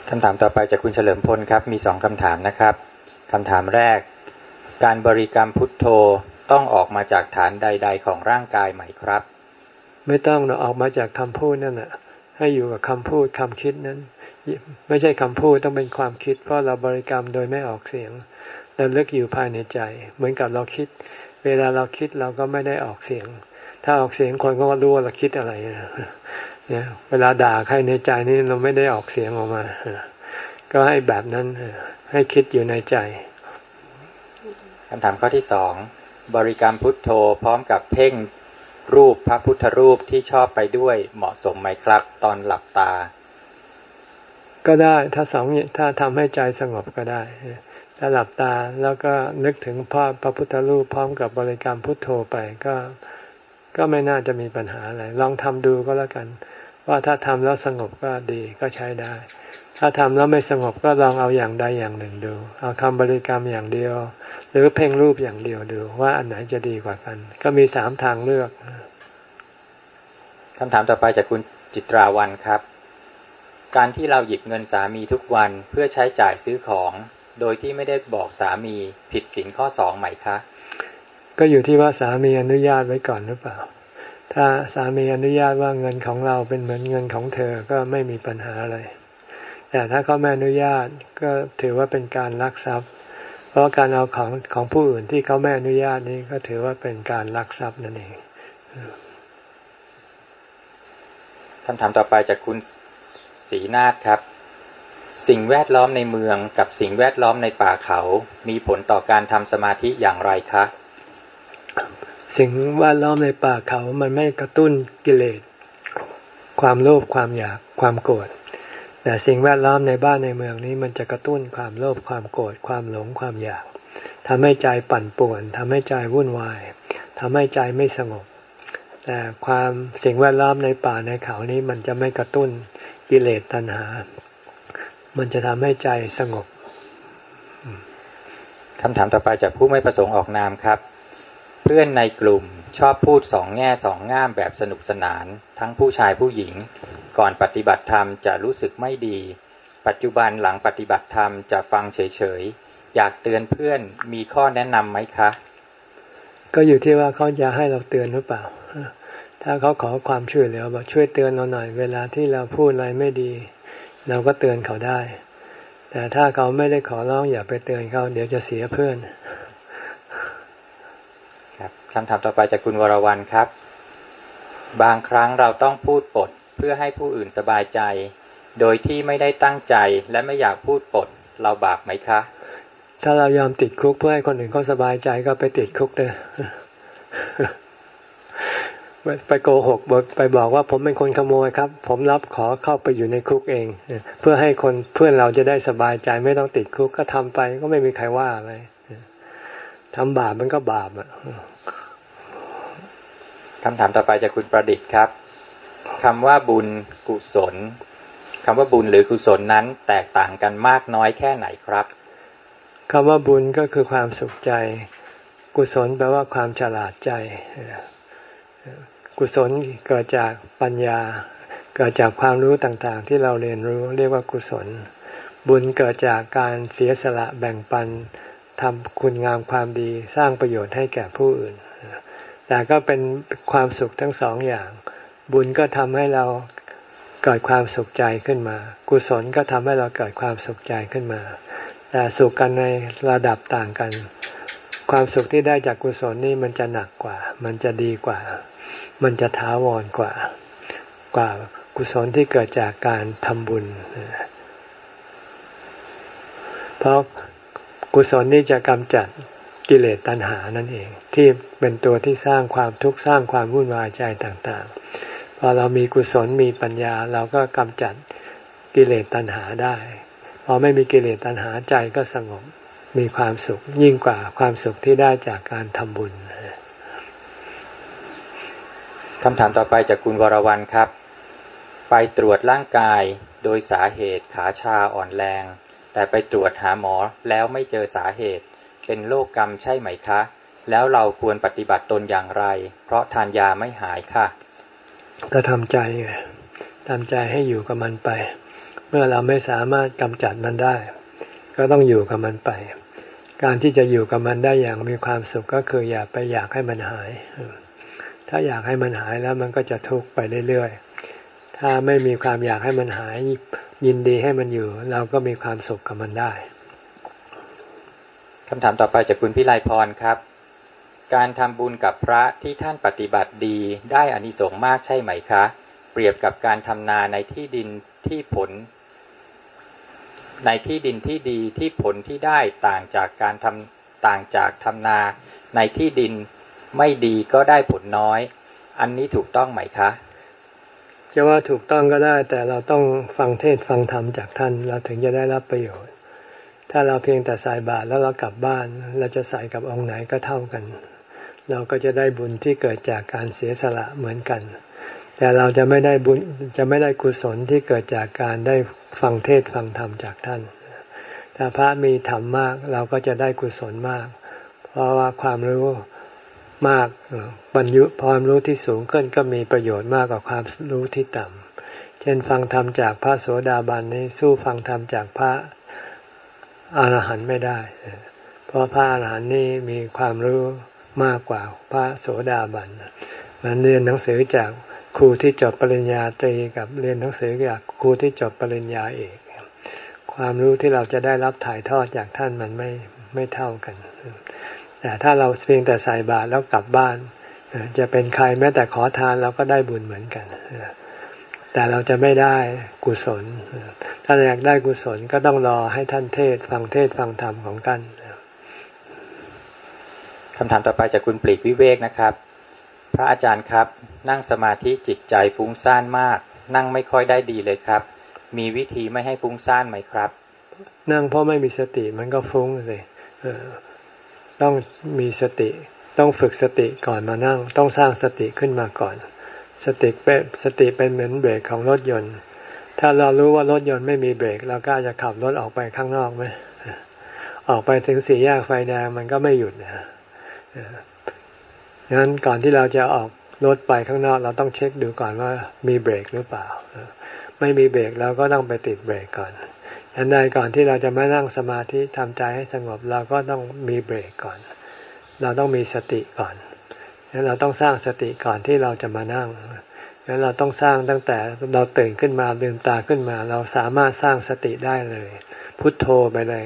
คำถามต่อไปจากคุณเฉลิมพลครับ มีสองคำถามนะครับคำถามแรก การบริกรรมพุทโธต้องออกมาจากฐานใด ๆ ของร่างกายไหมครับ ไม่ต้องเราออกมาจากคำพูดนั่นแหละให้อยู่กับคำพูดคำคิดนั้น ไม่ใช่คำพูดต้องเป็นความคิด เพราะเราบริกรรมโดยไม่ออกเสียงเราเลือกอยู่ภายในใจ เหมือนกับเราคิด เวลาเราคิดเราก็ไม่ได้ออกเสียง ถ้าออกเสียงคนก็รู้ว่าเราคิดอะไรเนี่ยเวลาด่าใครในใจนี่เราไม่ได้ออกเสียงออกมา ก็ให้แบบนั้นให้คิดอยู่ในใจคำถามข้อที่สองบริกรรมพุทโธพร้อมกับเพ่ง รูปพระพุทธรูปที่ชอบไปด้วยเหมาะสมไหมครับ ตอนหลับตา ก็ได้ถ้าสองถ้าทำให้ใจสงบก็ได้ถ้าหลับตาแล้วก็นึกถึงพระพระพุทธรูปพร้อมกับบริกรรมพุทโธไปก็ก็ไม่น่าจะมีปัญหาอะไร ลองทำดูก็แล้วกัน ว่าถ้าทำแล้วสงบก็ดีก็ใช้ได้ ถ้าทำแล้วไม่สงบก็ลองเอาอย่างใดอย่างหนึ่งดู เอาคำบริกรรมอย่างเดียว หรือเพ่งรูปอย่างเดียวดู ว่าอันไหนจะดีกว่ากัน ก็มีสามทางเลือกคำถามต่อไปจากคุณจิตราวันครับ การที่เราหยิบเงินสามีทุกวันเพื่อใช้จ่ายซื้อของ โดยที่ไม่ได้บอกสามีผิดสินข้อสองไหมคะ ก็อยู่ที่ว่าสามีอนุญาตไว้ก่อนหรือเปล่า ถ้าสามีอนุญาตว่าเงินของเราเป็นเหมือนเงินของเธอก็ไม่มีปัญหาอะไร แต่ถ้าเขาไม่อนุญาตก็ถือว่าเป็นการลักทรัพย์ เพราะการเอาของของผู้อื่นที่เขาไม่อนุญาตนี้ก็ถือว่าเป็นการลักทรัพย์นั่นเองคำถามต่อไปจากคุณศรีนาฏครับ สิ่งแวดล้อมในเมืองกับสิ่งแวดล้อมในป่าเขา มีผลต่อการทำสมาธิอย่างไรคะ สิ่งแวดล้อมในป่าเขามันไม่กระตุ้นกิเลส ความโลภความอยากความโกรธ แต่สิ่งแวดล้อมในบ้านในเมืองนี้มันจะกระตุ้นความโลภความโกรธความหลงความอยากทำให้ใจปั่นป่วนทำให้ใจวุ่นวายทำให้ใจไม่สงบ แต่ความสิ่งแวดล้อมในป่าในเขานี้มันจะไม่กระตุ้นกิเลสตัณหา มันจะทำให้ใจสงบคำถามต่อไปจากผู้ไม่ประสงค์ออกนามครับ เพื่อนในกลุ่มชอบพูดสองแง่สองง่ามแบบสนุกสนาน ทั้งผู้ชายผู้หญิง ก่อนปฏิบัติธรรมจะรู้สึกไม่ดี ปัจจุบันหลังปฏิบัติธรรมจะฟังเฉยๆ อยากเตือนเพื่อนมีข้อแนะนำไหมคะ ก็อยู่ที่ว่าเขาจะให้เราเตือนหรือเปล่า ถ้าเขาขอความช่วยเหลือบอกช่วยเตือนเราหน่อยเวลาที่เราพูดอะไรไม่ดี เราก็เตือนเขาได้ แต่ถ้าเขาไม่ได้ขอร้องอย่าไปเตือนเขาเดี๋ยวจะเสียเพื่อน คำถามต่อไปจากคุณวรวรรณครับ บางครั้งเราต้องพูดปดเพื่อให้ผู้อื่นสบายใจ โดยที่ไม่ได้ตั้งใจและไม่อยากพูดปดเราบาปไหมคะ ถ้าเรายอมติดคุกเพื่อให้คนอื่นเขาสบายใจก็ไปติดคุกเลยไปโกหกไปบอกว่าผมเป็นคนขโมยครับ ผมรับขอเข้าไปอยู่ในคุกเอง เพื่อให้คนเพื่อนเราจะได้สบายใจไม่ต้องติดคุกก็ทำไปก็ไม่มีใครว่าอะไรทำบาปมันก็บาปอะ คำถามต่อไปจากคุณประดิษฐ์ครับคำว่าบุญกุศลคำว่าบุญหรือกุศลนั้นแตกต่างกันมากน้อยแค่ไหนครับคำว่าบุญก็คือความสุขใจ กุศลแปลว่าความฉลาดใจ กุศลเกิดจากปัญญา เกิดจากความรู้ต่างๆ ที่เราเรียนรู้เรียกว่ากุศล บุญเกิดจากการเสียสละแบ่งปันทำคุณงามความดีสร้างประโยชน์ให้แก่ผู้อื่น แต่ก็เป็นความสุขทั้งสองอย่าง บุญก็ทำให้เราเกิดความสุขใจขึ้นมา กุศลก็ทำให้เราเกิดความสุขใจขึ้นมา แต่สุขกันในระดับต่างกัน ความสุขที่ได้จากกุศลนี่มันจะหนักกว่า มันจะดีกว่า มันจะท้าวรกว่า กว่ากุศลที่เกิดจากการทำบุญ เพราะกุศลนี่จะกำจัด กิเลสตัณหานั่นเอง ที่เป็นตัวที่สร้างความทุกข์สร้างความวุ่นวายใจต่างๆ พอเรามีกุศลมีปัญญาเราก็กำจัดกิเลสตัณหาได้ พอไม่มีกิเลสตัณหาใจก็สงบมีความสุขยิ่งกว่าความสุขที่ได้จากการทำบุญคำถามต่อไปจากคุณวรวรรณครับ ไปตรวจร่างกายโดยสาเหตุขาชาอ่อนแรง แต่ไปตรวจหาหมอแล้วไม่เจอสาเหตุ เป็นโรคกรรมใช่ไหมคะ แล้วเราควรปฏิบัติตนอย่างไร เพราะทานยาไม่หายค่ะ ก็ทำใจทำใจให้อยู่กับมันไป เมื่อเราไม่สามารถกำจัดมันได้ ก็ต้องอยู่กับมันไป การที่จะอยู่กับมันได้อย่างมีความสุขก็คืออย่าไปอยากให้มันหาย ถ้าอยากให้มันหายแล้วมันก็จะทุกข์ไปเรื่อยๆ ถ้าไม่มีความอยากให้มันหาย ยินดีให้มันอยู่ เราก็มีความสุขกับมันได้ คำถามต่อไปจากคุณพิไลพรครับ การทำบุญกับพระที่ท่านปฏิบัติดีได้อานิสงส์มากใช่ไหมคะ เปรียบกับการทำนาในที่ดินที่ผล ในที่ดินที่ดีที่ผลที่ได้ต่างจากการทำต่างจากทำนาในที่ดินไม่ดีก็ได้ผลน้อย อันนี้ถูกต้องไหมคะ จะว่าถูกต้องก็ได้ แต่เราต้องฟังเทศฟังธรรมจากท่าน เราถึงจะได้รับประโยชน์ ถ้าเราเพียงแต่ใส่บาตรแล้วเรากลับบ้าน เราจะใส่กับองค์ไหนก็เท่ากัน เราก็จะได้บุญที่เกิดจากการเสียสละเหมือนกัน แต่เราจะไม่ได้บุญจะไม่ได้กุศลที่เกิดจากการได้ฟังเทศฟังธรรมจากท่าน ถ้าพระมีธรรมมากเราก็จะได้กุศลมาก เพราะว่าความรู้มากบรรยุความรู้ที่สูงขึ้นก็มีประโยชน์มากกว่าความรู้ที่ต่ำเช่นฟังธรรมจากพระโสดาบันนี้สู้ฟังธรรมจากพระ อรหันต์ไม่ได้ เพราะพระอรหันต์นี่มีความรู้มากกว่าพระโสดาบันมันเรียนหนังสือจากครูที่จบปริญญาตรีกับเรียนหนังสือจากครูที่จบปริญญาเอกความรู้ที่เราจะได้รับถ่ายทอดจากท่านมันไม่ไม่เท่ากัน แต่ถ้าเราเพียงแต่ใส่บาตรแล้วกลับบ้าน จะเป็นใครแม้แต่ขอทานเราก็ได้บุญเหมือนกัน แต่เราจะไม่ได้กุศล ถ้าอยากได้กุศลก็ต้องรอให้ท่านเทศฟังเทศฟังธรรมของกันคำถามต่อไปจากคุณปลีกวิเวกนะครับ พระอาจารย์ครับ นั่งสมาธิจิตใจฟุ้งซ่านมาก นั่งไม่ค่อยได้ดีเลยครับ มีวิธีไม่ให้ฟุ้งซ่านไหมครับ นั่งเพราะไม่มีสติมันก็ฟุ้งเลยต้องมีสติ ต้องฝึกสติก่อนมานั่ง ต้องสร้างสติขึ้นมาก่อน สติเป็นสติเป็นเหมือนเบรกของรถยนต์ ถ้าเรารู้ว่ารถยนต์ไม่มีเบรกเราก็จะขับรถออกไปข้างนอกไหมออกไปถึงสี่แยกไฟแดงมันก็ไม่หยุดนะงั้นก่อนที่เราจะออกรถไปข้างนอกเราต้องเช็คดูก่อนว่ามีเบรกหรือเปล่า ไม่มีเบรกเราก็ต้องไปติดเบรกก่อนอันใดก่อนที่เราจะมานั่งสมาธิทำใจให้สงบเราก็ต้องมีเบรกก่อน เราต้องมีสติก่อน งั้นเราต้องสร้างสติก่อนที่เราจะมานั่งงั้นเราต้องสร้างตั้งแต่เราตื่นขึ้นมาลืมตาขึ้นมา เราสามารถสร้างสติได้เลย พุทโธไปเลย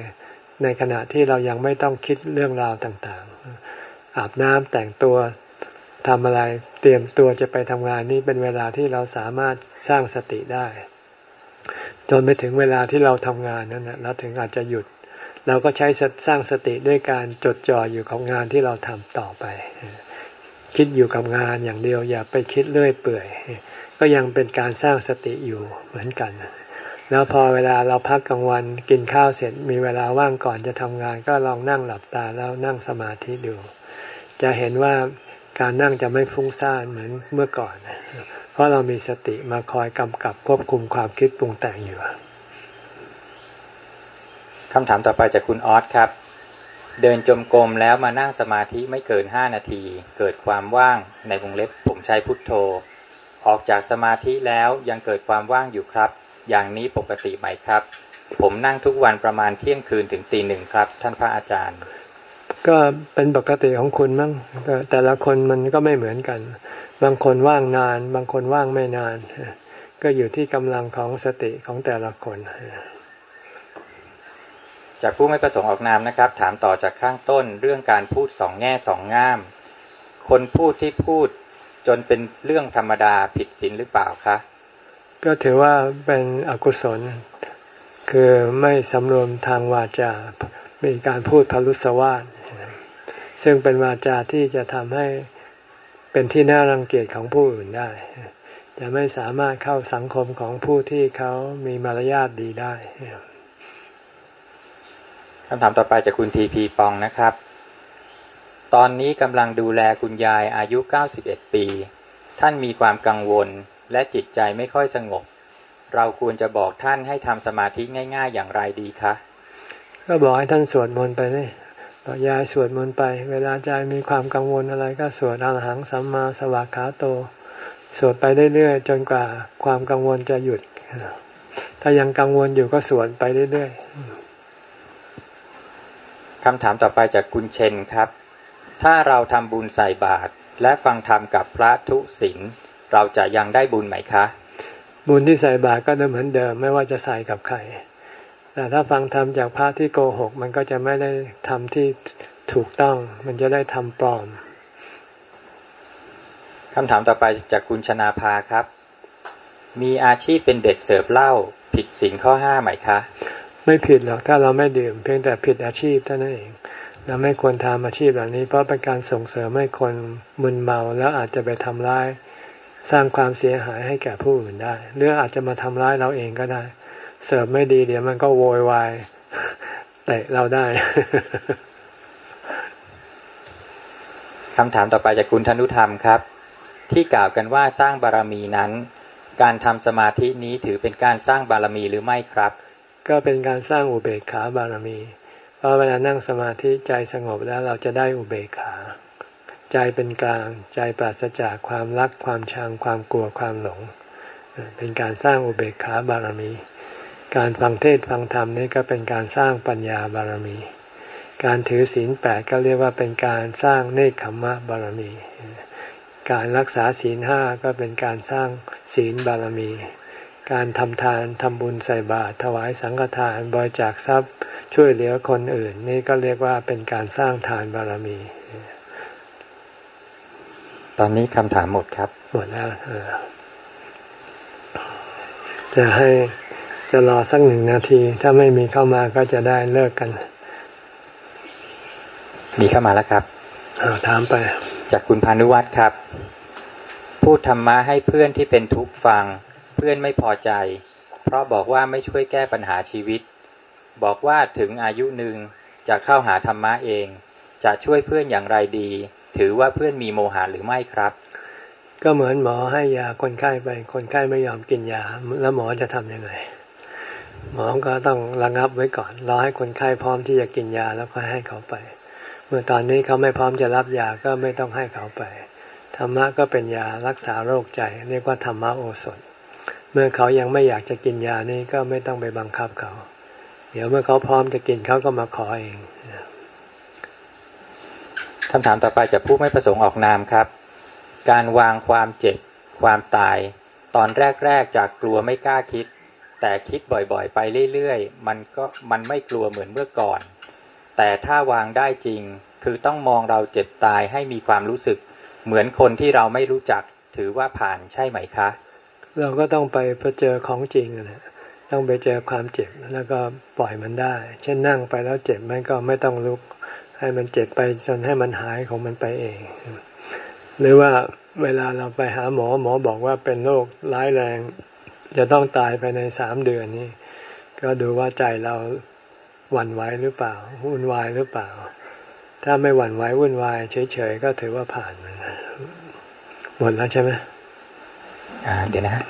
ในขณะที่เรายังไม่ต้องคิดเรื่องราวต่างๆ อาบน้ำแต่งตัวทำอะไรเตรียมตัวจะไปทำงานนี่เป็นเวลาที่เราสามารถสร้างสติได้ จนไปถึงเวลาที่เราทำงานนั้นนะเราถึงอาจจะหยุด เราก็ใช้สร้างสติด้วยการจดจ่ออยู่กับงานที่เราทำต่อไป คิดอยู่กับงานอย่างเดียว อย่าไปคิดเรื่อยเปื่อย ก็ยังเป็นการสร้างสติอยู่เหมือนกัน แล้วพอเวลาเราพักกลางวันกินข้าวเสร็จมีเวลาว่างก่อนจะทำงาน ก็ลองนั่งหลับตาแล้วนั่งสมาธิดู จะเห็นว่าการนั่งจะไม่ฟุ้งซ่านเหมือนเมื่อก่อน เพราะเรามีสติมาคอยกำกับควบคุมความคิดปรุงแต่งอยู่คำถามต่อไปจากคุณออสครับ เดินจมกรมแล้วมานั่งสมาธิไม่เกินห้านาที เกิดความว่างในวงเล็บผมใช้พุทโธ ออกจากสมาธิแล้วยังเกิดความว่างอยู่ครับ อย่างนี้ปกติไหมครับ ผมนั่งทุกวันประมาณเที่ยงคืนถึงตีหนึ่งครับ ท่านพระอาจารย์ ก็เป็นปกติของคุณมั้งแต่ละคนมันก็ไม่เหมือนกัน บางคนว่างนาน บางคนว่างไม่นาน ก็อยู่ที่กำลังของสติของแต่ละคน จากผู้ไม่ประสงค์ออกนามนะครับ ถามต่อจากข้างต้นเรื่องการพูดสองแง่สองง่าม คนพูดที่พูดจนเป็นเรื่องธรรมดาผิดศีลหรือเปล่าคะก็ถือว่าเป็นอกุศล คือไม่สำรวมทางวาจา มีการพูดพลุสวาสซึ่งเป็นวาจาที่จะทำให้เป็นที่น่ารังเกียจของผู้อื่นได้ จะไม่สามารถเข้าสังคมของผู้ที่เขามีมารยาทดีได้ คำถามต่อไปจากคุณทีพีปองนะครับ ตอนนี้กำลังดูแลคุณยายอายุ 91 ปี ท่านมีความกังวลและจิตใจไม่ค่อยสงบ เราควรจะบอกท่านให้ทำสมาธิง่าย ๆ อย่างไรดีคะ ก็บอกให้ท่านสวดมนต์ไปเลยบอกยายสวดมนต์ไป เวลาใจมีความกังวลอะไรก็สวดอรหังสัมมาสวากขาโต สวดไปเรื่อยๆจนกว่าความกังวลจะหยุด ถ้ายังกังวลอยู่ก็สวดไปเรื่อยๆ คำถามต่อไปจากคุณเชนครับ ถ้าเราทำบุญใส่บาตรและฟังธรรมกับพระทุศิลเราจะยังได้บุญไหมคะ บุญที่ใส่บาตรก็เหมือนเดิมไม่ว่าจะใส่กับใครแต่ถ้าฟังธรรมจากพระที่โกหก มันก็จะไม่ได้ทำที่ถูกต้อง มันจะได้ทำปลอมคำถามต่อไปจากคุณชนาภาครับ มีอาชีพเป็นเด็กเสิร์ฟเหล้าผิดศีลข้อห้าไหมคะ ไม่ผิดหรอกถ้าเราไม่ดื่ม เพียงแต่ผิดอาชีพเท่านั้นเอง เราไม่ควรทำอาชีพแบบนี้ เพราะเป็นการส่งเสริมให้คนมึนเมาแล้วอาจจะไปทำร้าย สร้างความเสียหายให้แก่ผู้อื่นได้ หรืออาจจะมาทำร้ายเราเองก็ได้ เสิร์ฟไม่ดีเดี๋ยวมันก็โวยวายเตะเราได้คำถามต่อไปจากคุณธนุธรรมครับ ที่กล่าวกันว่าสร้างบารมีนั้น การทำสมาธินี้ถือเป็นการสร้างบารมีหรือไม่ครับ ก็เป็นการสร้างอุเบกขาบารมี เพราะเวลานั่งสมาธิใจสงบแล้วเราจะได้อุเบกขา ใจเป็นกลาง ใจปราศจากความรักความชังความกลัวความหลง เป็นการสร้างอุเบกขาบารมี การฟังเทศฟังธรรมนี่ก็เป็นการสร้างปัญญาบารมี การถือศีลแปดก็เรียกว่าเป็นการสร้างเนคขมมะบารมี การรักษาศีลห้าก็เป็นการสร้างศีลบารมี การทำทานทำบุญใส่บาตรถวายสังฆทานบริจาคทรัพย์ช่วยเหลือคนอื่น นี่ก็เรียกว่าเป็นการสร้างทานบารมี ตอนนี้คำถามหมดครับ หมดแล้วจะให้จะรอสักหนึ่งนาที ถ้าไม่มีเข้ามาก็จะได้เลิกกัน มีเข้ามาแล้วครับถามไป จากคุณพานุวัตรครับ พูดธรรมะให้เพื่อนที่เป็นทุกข์ฟังเพื่อนไม่พอใจ เพราะบอกว่าไม่ช่วยแก้ปัญหาชีวิต บอกว่าถึงอายุหนึ่งจะเข้าหาธรรมะเอง จะช่วยเพื่อนอย่างไรดี ถือว่าเพื่อนมีโมหะหรือไม่ครับ ก็เหมือนหมอให้ยาคนไข้ไป คนไข้ไม่ยอมกินยา แล้วหมอจะทำยังไง หมอก็ต้องระงับไว้ก่อนรอให้คนไข้พร้อมที่จะกินยาแล้วค่อยให้เขาไป เมื่อตอนนี้เขาไม่พร้อมจะรับยาก็ไม่ต้องให้เขาไปธรรมะก็เป็นยารักษาโรคใจ เรียกว่าธรรมะโอสถ เมื่อเขายังไม่อยากจะกินยานี้ก็ไม่ต้องไปบังคับเขา เดี๋ยวเมื่อเขาพร้อมจะกินเขาก็มาขอเองคำถามต่อไปจากผู้ไม่ประสงค์ออกนามครับ การวางความเจ็บความตาย ตอนแรกๆจากกลัวไม่กล้าคิด แต่คิดบ่อยๆ ไปเรื่อยๆ มันก็มันไม่กลัวเหมือนเมื่อก่อน แต่ถ้าวางได้จริง คือต้องมองเราเจ็บตายให้มีความรู้สึก เหมือนคนที่เราไม่รู้จัก ถือว่าผ่านใช่ไหมคะ เราก็ต้องไปเจอของจริงนะต้องไปเจอความเจ็บแล้วก็ปล่อยมันได้ เช่นนั่งไปแล้วเจ็บมันก็ไม่ต้องลุก ให้มันเจ็บไปจนให้มันหายของมันไปเอง หรือว่าเวลาเราไปหาหมอหมอบอกว่าเป็นโรคร้ายแรง จะต้องตายภายในสามเดือนนี้ ก็ดูว่าใจเราหวั่นไหวหรือเปล่าวุ่นวายหรือเปล่า ถ้าไม่หวั่นไหววุ่นวายเฉยๆก็ถือว่าผ่านมันหมดแล้วใช่ไหม เดี๋ยวนะฮะ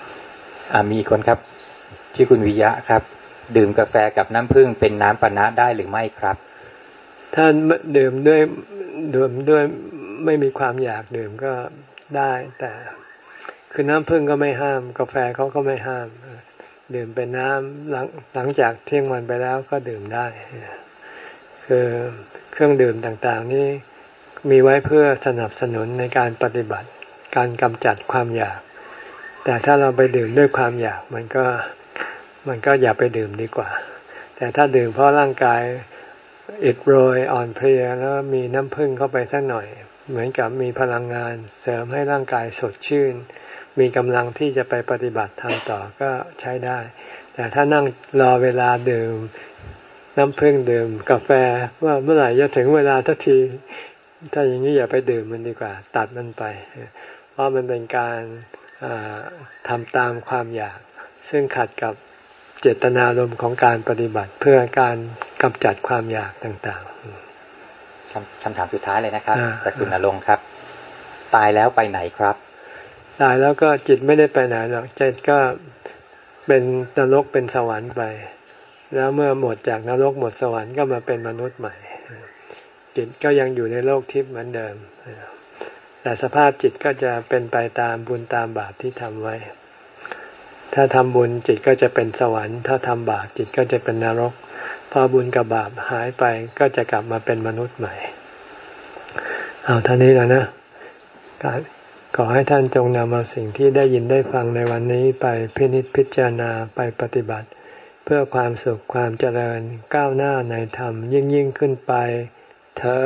มีคนครับที่คุณวิยะครับ ดื่มกาแฟกับน้ำผึ้งเป็นน้ำปนะได้หรือไม่ครับ ถ้าดื่มด้วยดื่มด้วยไม่มีความอยากดื่มก็ได้แต่คือน้ำพึ่งก็ไม่ห้าม กาแฟเขาก็ไม่ห้าม ดื่มเป็นน้ำหลังหลังจากเที่ยงวันไปแล้วก็ดื่มได้ คือเครื่องดื่มต่างๆ นี่มีไว้เพื่อสนับสนุนในการปฏิบัติการกำจัดความอยาก แต่ถ้าเราไปดื่มด้วยความอยากมันก็มันก็อย่าไปดื่มดีกว่า แต่ถ้าดื่มเพราะร่างกายอิดโรยอ่อนเพลียแล้วมีน้ำผึ้งเข้าไปสักหน่อย เหมือนกับมีพลังงานเสริมให้ร่างกายสดชื่น มีกำลังที่จะไปปฏิบัติทางต่อก็ใช้ได้ แต่ถ้านั่งรอเวลาดื่มน้ำผึ้งดื่มกาแฟว่าเมื่อไหร่จะถึงเวลาทันที ถ้าอย่างนี้อย่าไปดื่มมันดีกว่า ตัดมันไป เพราะมันเป็นการ ทำตามความอยาก ซึ่งขัดกับเจตนารมณ์ของการปฏิบัติเพื่อการกำจัดความอยากต่างๆคำถามสุดท้ายเลยนะครับจากคุณนรงค์ครับ ตายแล้วไปไหนครับ ตายแล้วก็จิตไม่ได้ไปไหนหรอกจิตก็เป็นนรกเป็นสวรรค์ไป แล้วเมื่อหมดจากนรกหมดสวรรค์ก็มาเป็นมนุษย์ใหม่จิตก็ยังอยู่ในโลกทิพย์เหมือนเดิม แต่สภาพจิตก็จะเป็นไปตามบุญตามบาปที่ทำไว้ ถ้าทำบุญจิตก็จะเป็นสวรรค์ ถ้าทำบาปจิตก็จะเป็นนรก พอบุญกับบาปหายไปก็จะกลับมาเป็นมนุษย์ใหม่ เอาท่านี้แล้วนะขอให้ท่านจงนำเอาสิ่งที่ได้ยินได้ฟังในวันนี้ไปพินิจพิจารณาไปปฏิบัติ เพื่อความสุขความเจริญก้าวหน้าในธรรมยิ่งยิ่งขึ้นไปเทอ